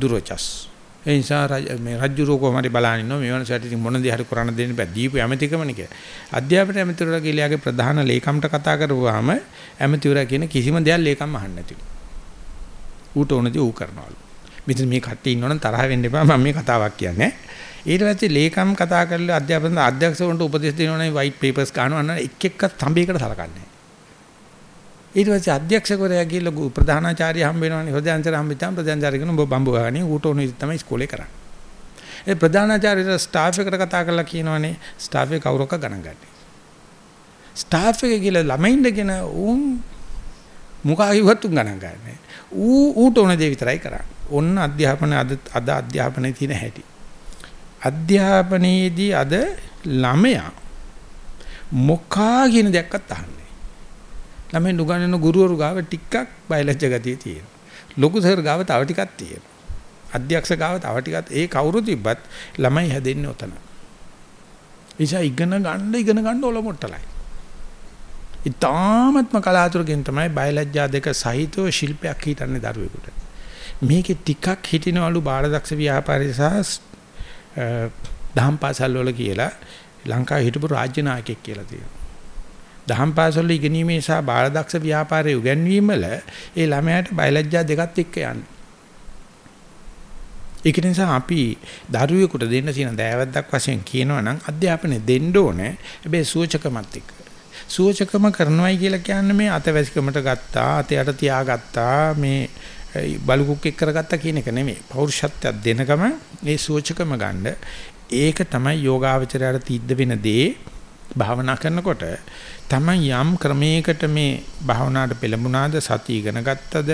දුර්වචස් ඒ නිසා මේ රජ්ජුරෝ කොහොමද බලන ඉන්නවා මේ වන්සයට ඉතින් මොන දේ හරි කරන්න දෙන්න බෑ දීපු ඇමතිකමනේ කියලා. අධ්‍යාපන ඇමතිවරයා කියලාගේ ප්‍රධාන ලේකම්ට කතා කරුවාම ඇමතිවරයා කියන කිසිම දෙයක් ලේකම් අහන්නේ නැතිලු. ඌට ඕනදී ඌ කරනවලු. මෙතන මේ කට්ටිය ඉන්නවනම් තරහ වෙන්න එපා මම මේ කතාවක් කියන්නේ. ඊට පස්සේ ලේකම් කතා කරලා අධ්‍යාපන අධ්‍යක්ෂකවරුන්ට උපදෙස් දෙනවනේ white papers ගන්නවා අන්න එක් එක්ක තඹයකට සලකන්නේ. ඊට පස්සේ අධ්‍යක්ෂකවරයා ගිහලා ප්‍රධානාචාර්ය හම්බ වෙනවනේ හොදයන්තර හම්බෙච්චාම ප්‍රධානාචාර්ය කියන ඔබ බම්බු ගහන්නේ ඌට ඕන විදිහ තමයි ඉස්කෝලේ කරන්නේ. ඒ ප්‍රධානාචාර්යට ස්ටාෆ් එකට කතා කරලා කියනවනේ ස්ටාෆ් එක කවුරක ගණන් ගන්න. ස්ටාෆ් එක ගිහලා ළමයින්දගෙන උන් මුඛා කිව්වත් උන් ගණන් ගන්නෑ. ඌ ඌට ඕන දේ විතරයි කරන්නේ. ඔන්න අධ්‍යාපන අද අද අධ්‍යාපනයේ තියෙන හැටි. අධ්‍යාපනයේදී අද ළමයා මොකා කියන දෙයක්වත් අහන්නේ ළමෙන් උගන්වන ගුරුවරු ගාව ටිකක් බයලජ්‍ය ගතිය තියෙනවා. ලොකු සර් ගාව තව ටිකක් තියෙනවා. අධ්‍යක්ෂ ගාව තව ටිකක් ඒ කවුරු තිබ්බත් ළමයි හැදෙන්නේ උතන. නිසා ඉගෙන ගන්න ඉගෙන ගන්න ඔලොමොට්ටලයි. ඉතාමත්ම කලාතුරකින් තමයි බයලජ්ජා දෙක සහිතව ශිල්පයක් හිටන්නේ දරුවෙකුට. මේකේ ටිකක් හිටිනවලු බාලදක්ෂ ව්‍යාපාරය සහ දහම් පාසල් වල කියලා ලංකාවේ හිටපු රාජ්‍ය නායකයෙක් කියලා තියෙනවා. දහම් පාසල් ඉගෙනීමේ සහ බාලදක්ෂ ව්‍යාපාරයේ උගන්වීම වල ඒ ළමයාට බයලජ්ජා දෙකත් එක්ක යන්නේ. ඒක නිසා අපි දරුවෙකුට දෙන්න තියෙන දෑවැද්දක් වශයෙන් කියනවා නම් අධ්‍යාපනය දෙන්න ඕනේ. හැබැයි සූචකමත් එක්ක. සූචකම කරනවයි කියලා කියන්නේ මේ අතවැසිකමට ගත්තා, අතයට තියාගත්තා, මේ බලුකුක් එක් කරගත්තා කියන එක නෙමෙයි. පෞරුෂත්වයක් දෙනකම ඒ සූචකම ගන්න. ඒක තමයි යෝගාවචරයට තිද්ද වෙන දේ භාවනා කරනකොට තමයි යම් ක්‍රමයකට මේ භාවනාවට පෙළඹුණාද සතිය ඉගෙන ගත්තද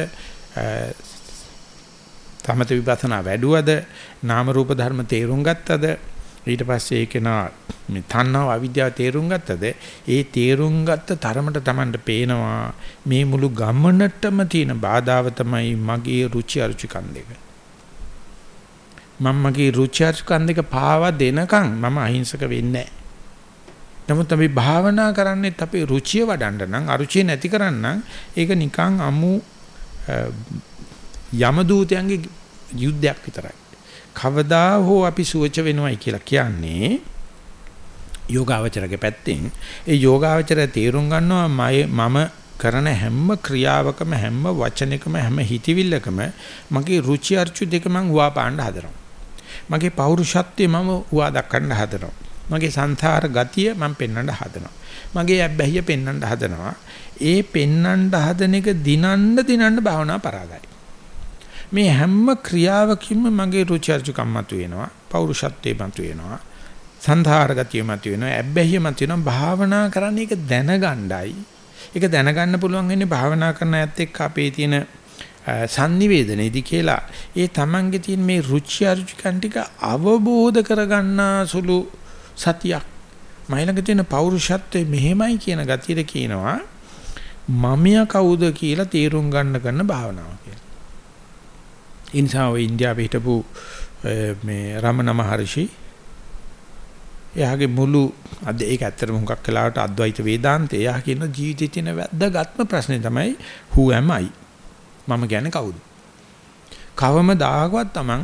තමත විපස්සනා වැඩුවද නාම රූප ධර්ම තේරුම් ගත්තද ඊට පස්සේ ඒක නා මේ තණ්හාව අවිද්‍යාව තේරුම් ගත්තද ඒ තේරුම් ගත්ත තරමට Tamanට පේනවා මේ මුළු ගමනටම තියෙන බාධාව තමයි මගේ රුචි අරුචිකන් දෙක. මම මගේ රුචි අරුචිකන් දෙක පාවා දෙනකන් මම අහිංසක වෙන්නේ නමුත් අපි භාවනා කරන්නේත් අපේ රුචිය වඩන්න නම් අරුචිය නැති කරන්න ඒක නිකන් අමු යම දූතයන්ගේ යුද්ධයක් විතරයි. කවදා හෝ අපි සුවච වෙනවයි කියලා කියන්නේ යෝගාවචරගේ පැත්තෙන් ඒ යෝගාවචරය තේරුම් ගන්නවා මම කරන හැම ක්‍රියාවකම හැම වචනයකම හැම හිතවිල්ලකම මගේ රුචි අරුචි දෙක මං හුවා පාන්න හදනවා. මගේ පෞරුෂත්වය මම හුවා දක්වන්න හදනවා. මගේ සංසාර ගතිය මම පෙන්වන්න හදනවා. මගේ අබ්බැහිය පෙන්වන්න හදනවා. ඒ පෙන්වන්න හදන එක දිනන්න දිනන්න භාවනා පරාදයි. මේ හැම ක්‍රියාවකින්ම මගේ රුචි අරුචිකම් මතුවෙනවා පෞරුෂත්වයේ මතුවෙනවා සංධාර ගතිය මතුවෙනවා ඇබ්බැහිය මතුවෙනවා භාවනා කරන්න ඒක දැනගණ්ඩයි ඒක දැනගන්න පුළුවන් වෙන්නේ භාවනා කරන ඇත්ත එක්ක අපේ තියෙන sannivedanayේදී කියලා ඒ තමන්ගේ තියෙන මේ රුචි අරුචිකම් ටික අවබෝධ කරගන්නා සුළු සතියක්. මයිලඟ තියෙන පෞරුෂත්වයේ මෙහෙමයි කියන ගතියද කියනවා මමියා කවුද කියලා තීරුම් ගන්න කරන භාවනාව කියලා. ඒ නිසා ඔය ඉන්දියාවේ හිටපු මේ රමණ මහර්ෂි එයාගේ මුළු අද ඒක ඇත්තටම හුඟක් වෙලාවට අද්වෛත වේදාන්තය. එයා කියන ජීවිතයේ තියෙන වැදගත්ම ප්‍රශ්නේ තමයි who am I? මම කියන්නේ කවුද? කවම දාගවත් තමන්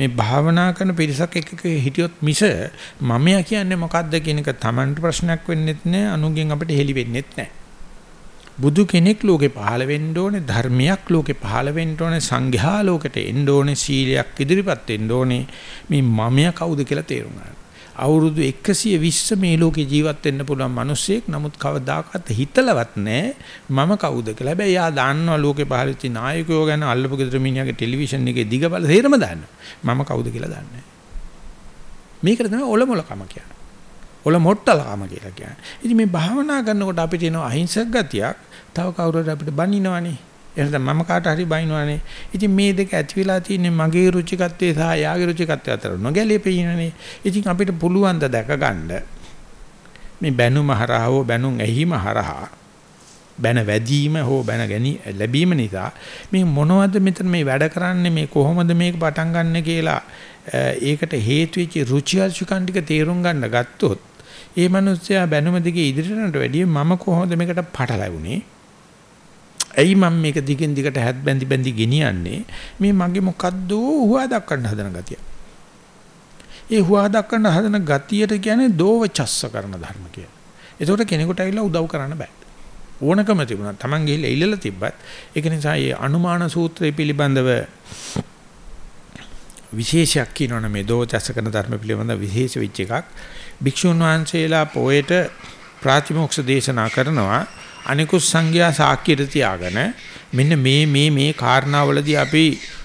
මේ භාවනා කරන පිරිසක් එක්ක හිටියොත් මිස මමයා කියන්නේ මොකද්ද කියන එක තමන්ට ප්‍රශ්නයක් වෙන්නෙත් නෑ අනුගෙන් අපිට හෙලි වෙන්නෙත් නෑ බුදු කෙනෙක් ලෝකේ පහළ වෙන්න ඕනේ ධර්මයක් ලෝකේ පහළ වෙන්න ඕනේ සංඝයා ලෝකෙට එන්න ඕනේ සීලයක් ඉදිරිපත් වෙන්න ඕනේ මේ මමයා කවුද කියලා තේරුම් ගන්න. අවුරුදු 120 මේ ලෝකේ ජීවත් වෙන්න පුළුවන් මිනිස්සෙක් නමුත් කවදාකවත් හිතලවත් නැහැ මම කවුද කියලා. හැබැයි යා දන්නවා ලෝකේ පහළ වෙච්ච නායකයෝ ගැන අල්ලපු ගෙදර මිනිහාගේ ටෙලිවිෂන් එකේ දිගබල තේරම දන්නවා. මම කවුද කියලා දන්නේ මේකට තමයි ඔලොමලකම කියන්නේ. ඔල මොට්ටලකම කියලා කියන්නේ. ඉතින් මේ භාවනා කරනකොට අපිට එන අහිංසක ගතියක් තව කවුරුහරි අපිට බනිනවනේ. එහෙනම් මම කාට හරි බනිනවනේ. ඉතින් මේ දෙක ඇති වෙලා තියෙන්නේ මගේ රුචිකත්වයේ සහ යාගේ රුචිකත්වය අතර නොගැලපෙන්නේ. ඉතින් අපිට පුළුවන් ද දැක ගන්න මේ බැනුම හරහා හෝ බැනුම් ඇහිම හරහා බැන වැදීම හෝ බැන ගැනීම ලැබීම නිසා මේ මොනවද මෙතන මේ වැඩ කරන්නේ මේ කොහොමද මේක පටන් ගන්න කියලා ඒකට හේතු වෙච්ච රුචි අරුචිකන් ටික තේරුම් ගන්න ගත්තොත් ඒ මිනිස්සයා බැනුම දිගේ ඉදිරියට යනට වැඩිය මම කොහොමද මේකට පටලැවුනේ ඇයි මම මේක දිගින් දිගට හැත් බැඳි බැඳි ගෙනියන්නේ මේ මගේ මොකද්ද හුවා දක්වන්න හදන ගතිය. ඒ හුවා දක්වන්න හදන ගතියට කියන්නේ දෝවචස්ස කරන ධර්ම කියලා. ඒකට කෙනෙකුට ඇවිල්ලා උදව් කරන්න බෑ. ඕනකම තිබුණා. Taman ගිහිල්ලා ඉල්ලලා තිබ්බත් ඒක නිසා මේ අනුමාන සූත්‍රය පිළිබඳව විශේෂයක් කියනවනේ මේ දෝවචස්ස කරන ධර්ම පිළිබඳව විශේෂ වෙච්ච එකක්. භික්ෂුන් වහන්සේලා පොයට ප්‍රාතිමෝක්ෂ දේශනා කරනවා අනිකුත් සංඝයා සාක්කියට තියාගෙන මෙන්න මේ මේ මේ කාරණාවලදී අපි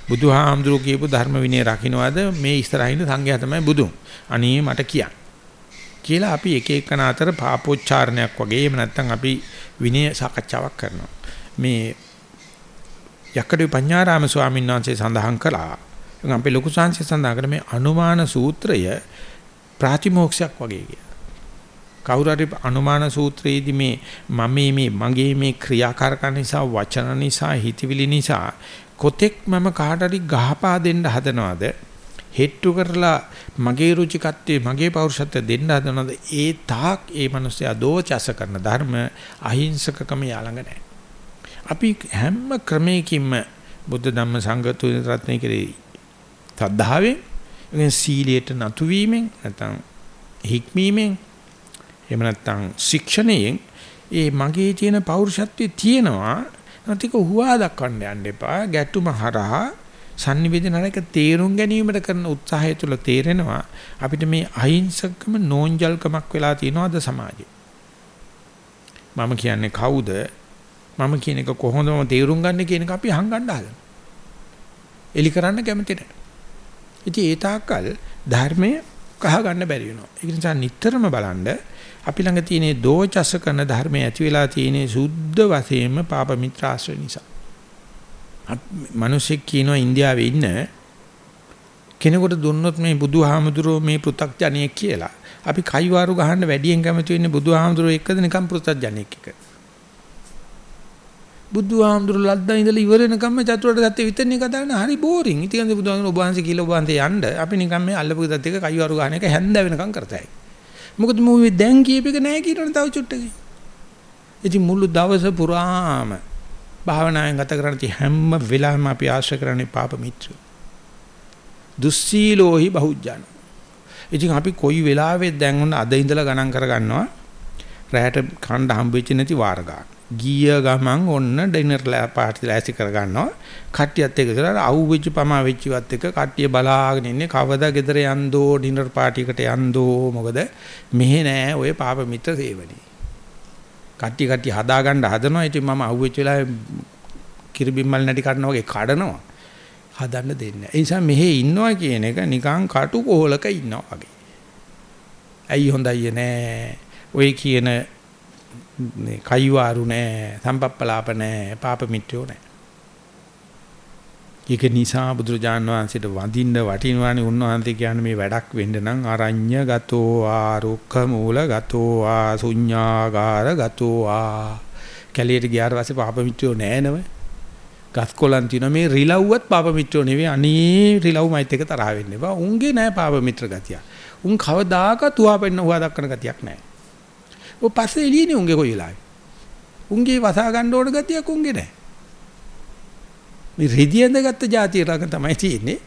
බුදුහාමුදුරුවෝ කියපු ධර්ම විනය රකින්නවාද මේ ඉස්සරහින් සංඝයා තමයි බුදුන්. අනේ මට කියන්න. කියලා අපි එක එකන අතර පාපෝච්චාරණයක් වගේ එහෙම නැත්නම් අපි විනය සාකච්ඡාවක් කරනවා. මේ යක්කඩි පඤ්ඤාරාම ස්වාමීන් වහන්සේ සඳහන් කළා. අපි ලොකු සංසය සඳහන් කර මේ අනුමාන සූත්‍රය ප්‍රාතිමෝක්ෂයක් වගේ කියලා. කවුරු හරි අනුමාන සූත්‍රයේදී මේ මම මේ මගේ මේ ක්‍රියාකාරකම් නිසා වචන නිසා හිතවිලි නිසා කොතෙක් මම කාට හරි ගහපා දෙන්න හදනවද හෙට්ටු කරලා මගේ රුචිකත්වයේ මගේ පෞරුෂත්වය දෙන්න හදනවද ඒ තාක් ඒ මිනිස්සයා දෝචස කරන ධර්ම අහිංසකකම යාළඟ නැහැ. අපි හැම ක්‍රමයකින්ම බුද්ධ ධම්ම සංඝ තුන් රත්නයේ කෙරේ තද්ධාවෙන් එගෙන සීලයට නතු වීමෙන් නැත්නම් හික්මීමෙන් එහෙම නැත්නම් ශික්ෂණයෙන් ඒ මගේ තියෙන පෞරුෂත්වයේ තියෙනවා. නැතික හුවා දක්වන්න යන්න එපා. ගැටුම හරහා sannivedanaක තේරුම් ගැනීමට කරන උත්සාහය තුළ තේරෙනවා. අපිට මේ අහිංසකම නෝන්ජල්කමක් වෙලා තියෙනවද සමාජයේ මම කියන්නේ කවුද? මම කියන එක කොහොමද මම තේරුම් ගන්න කියන එක අපි හංගන්න හදනවා. එලි කරන්න කැමති නැහැ. ඉතින් ඒ තාක්කල් ධර්මයේ කහ ගන්න බැරි වෙනවා. ඒ නිසා නිතරම බලන්න අපි ළඟ තියෙන දෝචස කරන ධර්මයේ ඇති වෙලා තියෙන සුද්ධ වශයෙන්ම පාප මිත්‍ර ආශ්‍රය නිසා. මිනිස්සෙක් කියනවා ඉන්දියාවේ ඉන්න කෙනෙකුට දුන්නොත් මේ බුදුහාමුදුරුවෝ මේ පෘ탁ජනියෙක් කියලා. අපි කයිවාරු ගහන්න වැඩියෙන් කැමති වෙන්නේ බුදුහාමුදුරුවෝ එක්කද නිකම් පෘ탁ජනියෙක් එක්ක. බුදුහාමුදුරුවෝ ලද්දා ඉඳලා ඉවර වෙනකම්ම චතුරාර්ය සත්‍ය විතරනේ කතා කරන හරි බෝරින්. ඉතින් බුදුහාමුදුරුවෝ ඔබ වහන්සේ කියලා ඔබ වහන්සේ යන්න අපි නිකම් මේ අල්ලපු දත් එක කයිවාරු ගහන එක හැන්ද වෙනකම් කරතයි. මොකද මූවේ දැන් කියප එක නෑ කියනවනේ තව චුට්ටකින්. ඉතින් මුළු දවස පුරාම භාවනාවෙන් ගත කරන ති හැම වෙලාවෙම අපි ආශ්‍රය කරන්නේ පාප මිත්‍රයෝ. දුස්සීලෝහි බහුජන. ඉතින් අපි කොයි වෙලාවෙත් දැන් උන අද ඉඳලා ගණන් කරගන්නවා රැයට කණ්ඩ හම්බෙච්ච නැති වාර ගන්න. ගිය ගමන් ඔන්න ඩිනර් පාර්ටි ලෑස්ති කරගන්නවා. කට්ටියත් එක්ක ඉතලා අවුවිච්ච පමා වෙච්චිවත් එක්ක කට්ටිය බලාගෙන ඉන්නේ කවදා ගෙදර යන්දෝ ඩිනර් පාර්ටි එකට යන්දෝ මොකද මෙහෙ නෑ ඔය පාප මිත්‍ර සේවනයේ. කට්ටිය කට්ටිය හදාගන්න හදනවා. ඉතින් මම අවුවිච්ච වෙලාවේ කිරිබිම්මල් නැටි කඩනවා වගේ කඩනවා. හදන්න දෙන්නේ. ඒ නිසා මෙහෙ ඉන්නවා කියන එක නිකන් කටු කොහලක ඉන්නවා වගේ. ඇයි හොඳයි නෑ. ඔය කියන මේ කයිවාරු නෑ, සම්පප්පලාප නෑ, පාප මිත්‍රයෝ නෑ. ඒක නිසා බුදුරජාන් වහන්සේට වඳින්න වටිනවානේ උන්වහන්සේ කියන්නේ මේ වැඩක් වෙන්න නම් අරඤ්‍ය ගතෝ ආ රුක්ඛ මූල ගතෝ ආ ශුඤ්ඤාගාර ගතෝ ආ. කැලියට ගියාට පස්සේ පාප මිත්‍රයෝ නෑ නම ගස්කොලන් තියන මේ රිලව්වත් පාප මිත්‍රයෝ නෙවෙයි. අනේ රිලව් මයිත් එක තරහ වෙන්න එපා. උන්ගේ නෑ පාප මිත්‍ර ගතිය. උන් කවදාක තුවා පෙන්න හුවා දක්වන ගතියක් නෑ. ඔය පස්සේ එළියනේ උන්ගේ කොයි වෙලාවේ. උන්ගේ වසා ගන්න ඕන ගතියක් උන්ගේ නැහැ. මේ රෙදි ඇඳගත්ත જાතිය රඟ තමයි තියෙන්නේ.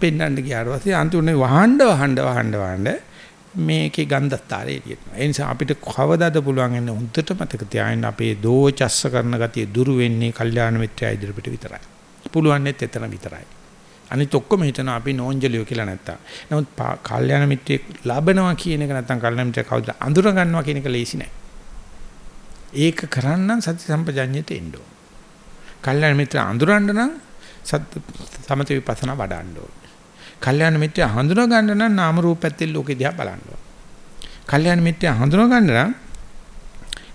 පෙන්වන්න ගියාට පස්සේ අන්තිමට වහන්න වහන්න වහන්න වහන්න මේකේ ගන්ධස්තරේ එළියට. ඒ නිසා අපිට කවදාද පුළුවන් එන්නේ හොඳට මතක තියාගන්න අපේ දෝචස්ස කරන ගතිය දුරු වෙන්නේ කල්යාණ මිත්‍යා ඉදිරියට විතරයි. පුළුවන් නැත් එතන විතරයි. අනිත් ඔක්කොම හිතන අපි නෝන්ජලියෝ කියලා නැත්තම්. නමුත් කල්යාණ මිත්‍රයෙක් ලබනවා කියන එක නැත්තම් කල්යාණ මිත්‍රය කවුද අඳුර ගන්නවා කියන එක ලේසි නෑ. ඒක කරන්න සති සම්පජඤ්ඤයට එන්න ඕන. කල්යාණ මිත්‍ර අඳුරන්න නම් සත් සමත විපස්සනා වඩන්න ඕන. කල්යාණ මිත්‍ර හඳුනා ගන්න නම් නාම රූප පැත්තෙන් ලෝකෙ දිහා බලන්න ඕන. කල්යාණ මිත්‍ර හඳුනා ගන්න නම්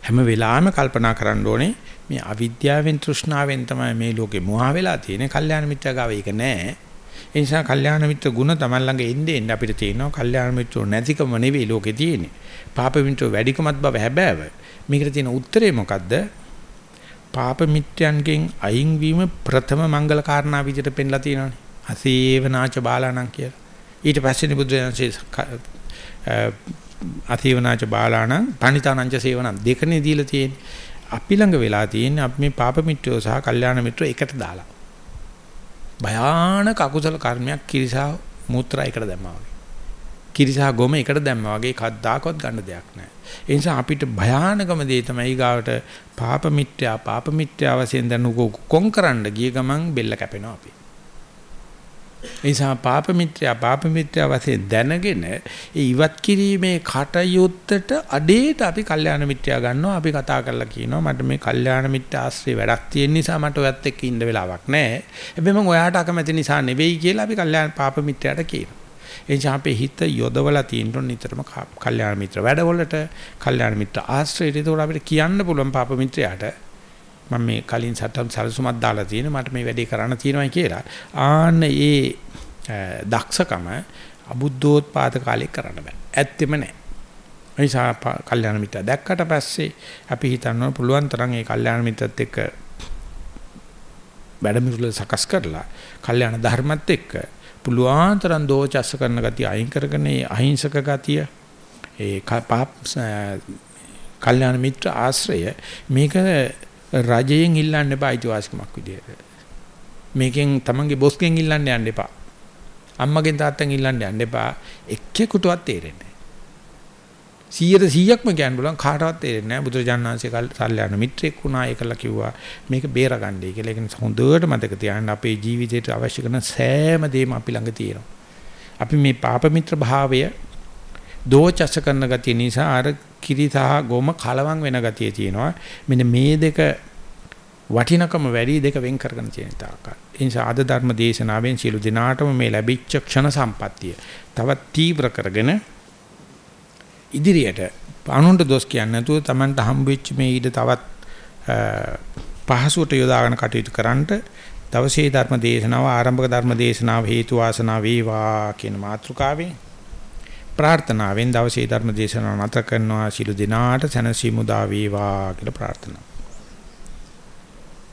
හැම වෙලාවෙම කල්පනා කරන්න ඕනේ මේ අවිද්‍යාවෙන් තෘෂ්ණාවෙන් තමයි මේ ලෝකේ මුවා වෙලා තියෙන්නේ. කල්යාණ මිත්‍ර ගාව ඒක නෑ. ඒ නිසා කල්යාණ මිත්‍ර ගුණ තමයි ළඟ එන්නේ එන්නේ අපිට තියෙනවා. කල්යාණ මිත්‍රෝ නැතිකම නෙවෙයි ලෝකේ තියෙන්නේ. පාප මිත්‍රෝ වැඩිකමත් බව හැබෑව. මේකට තියෙන උත්තරේ මොකද්ද? පාප මිත්‍යයන්ගෙන් අයින් වීම ප්‍රථම මංගල කාරණා විදිහට පෙන්ලා තියෙනවානේ. අසේවනාච බාලාණන් කියලා. ඊට පස්සේ බුදුරජාණන්සේ අසේවනාච බාලාණන් පණිතානංච සේවනං දෙකනේ දීලා තියෙන්නේ. අපි ළඟ වෙලා තියෙන්නේ අපි මේ පාප මිත්‍රයෝ සහ කල්යාණ මිත්‍රයෝ එකට දාලා. භයානක අකුසල කර්මයක් කිරිසා මූත්‍රා එකට දැම්මා වගේ. කිරිසා ගොම එකට දැම්මා වගේ කද්දාකවත් ගන්න දෙයක් නැහැ. ඒ නිසා අපිට භයානකම දේ තමයි ගාවට පාප මිත්‍යා පාප මිත්‍යා වශයෙන් දැනුකෝ කොන් කරන්න ගිය ගමන් බෙල්ල කැපෙනවා අපි. ඒ නිසා පාප මිත්‍යා පාප මිත්‍යා වශයෙන් දැනගෙන ඒ ඉවත් කිරීමේ කටයුත්තට අඩේට අපි කල්යාණ මිත්‍යා ගන්නවා අපි කතා කරලා කියනවා මට මේ කල්යාණ මිත්‍යා ආශ්‍රේ වැඩක් තියෙන නිසා මට ඔයත් එක්ක ඉන්න වෙලාවක් නැහැ. හැබැයි මම ඔයාට අකමැති නිසා නෙවෙයි කියලා අපි කල්යාණ පාප මිත්‍යාට කියනවා. ඒ නිසා අපේ හිත යොදවලා තියෙන නිතරම කල්යාණ මිත්‍ර වැඩවලට කල්යාණ මිත්‍ර ආශ්‍රයයට ඒකට අපිට කියන්න පුළුවන් පාප මිත්‍රයාට මම මේ කලින් සටන් සරසුමක් දාලා තියෙන මට මේ වැඩේ කරන්න තියෙනවා කියලා. ආන්න ඒ දක්ෂකම අබුද්ධෝත්පාද කාලේ කරන්න බෑ. ඇත්තෙම නෑ. නිසා කල්යාණ මිත්‍ර දැක්කට පස්සේ අපි හිතනවා පුළුවන් තරම් ඒ කල්යාණ මිත්‍රත් එක්ක වැඩමිරුල සකස් කරලා කල්යාණ ධර්මත් එක්ක පුළුවන් තරම් දෝචස්ස කරන ගතිය අයින් කරගෙන අහිංසක ගතිය ඒ කල්යාණ මිත්‍ර ආශ්‍රය මේක රජයෙන් ඉල්ලන්න එපා අයිතිවාසිකමක් විදියට. මේකෙන් තමන්ගේ බොස්ගෙන් ඉල්ලන්න යන්න එපා. අම්මගෙන් තාත්තගෙන් ඉල්ලන්න යන්න එපා. එක්කෙකුටවත් තේරෙන්නේ 100ට 100ක්ම කියන්න බලන් කාටවත් තේරෙන්නේ නැහැ. බුදුරජාණන් වහන්සේ කල්යාණ මිත්‍රෙක් වුණා. ඒකලා කිව්වා. මේක බේරගන්නයි කියලා. ඒක නිසා හොඳට මතක තියාගන්න අපේ ජීවිතේට අවශ්‍ය කරන සෑම දෙයක්ම අපි ළඟ තියෙනවා. අපි මේ පාප මිත්‍ර භාවය දෝචස කරන ගතිය නිසා අර කිරි සහ ගොම කලවම් වෙන ගතිය තියෙනවා. මෙන්න මේ දෙක වටිනකම වැඩි දෙක වෙන් කරගෙන තියෙන තාක්කල්. ඒ නිසා අද ධර්ම දේශනාවෙන් සියලු දිනාටම මේ ලැබිච්ච ක්ෂණ සම්පත්තිය තවත් තීව්‍ර කරගෙන ඉදිරියට අනුන්ට දොස් කියන්නේ නැතුව Tamanට හම්බෙච්ච මේ ඊට තවත් පහසුවට යොදාගෙන කටයුතු කරන්නට දවසේ ධර්ම දේශනාව ආරම්භක ධර්ම දේශනාව හේතු වාසනා වේවා කියන මාතෘකාවෙන් ප්‍රාර්ථනාවෙන් දවසේ ධර්ම දේශනාව නැත කරනවා. ශිළු දිනාට සැනසීම උදා වේවා කියලා ප්‍රාර්ථනා.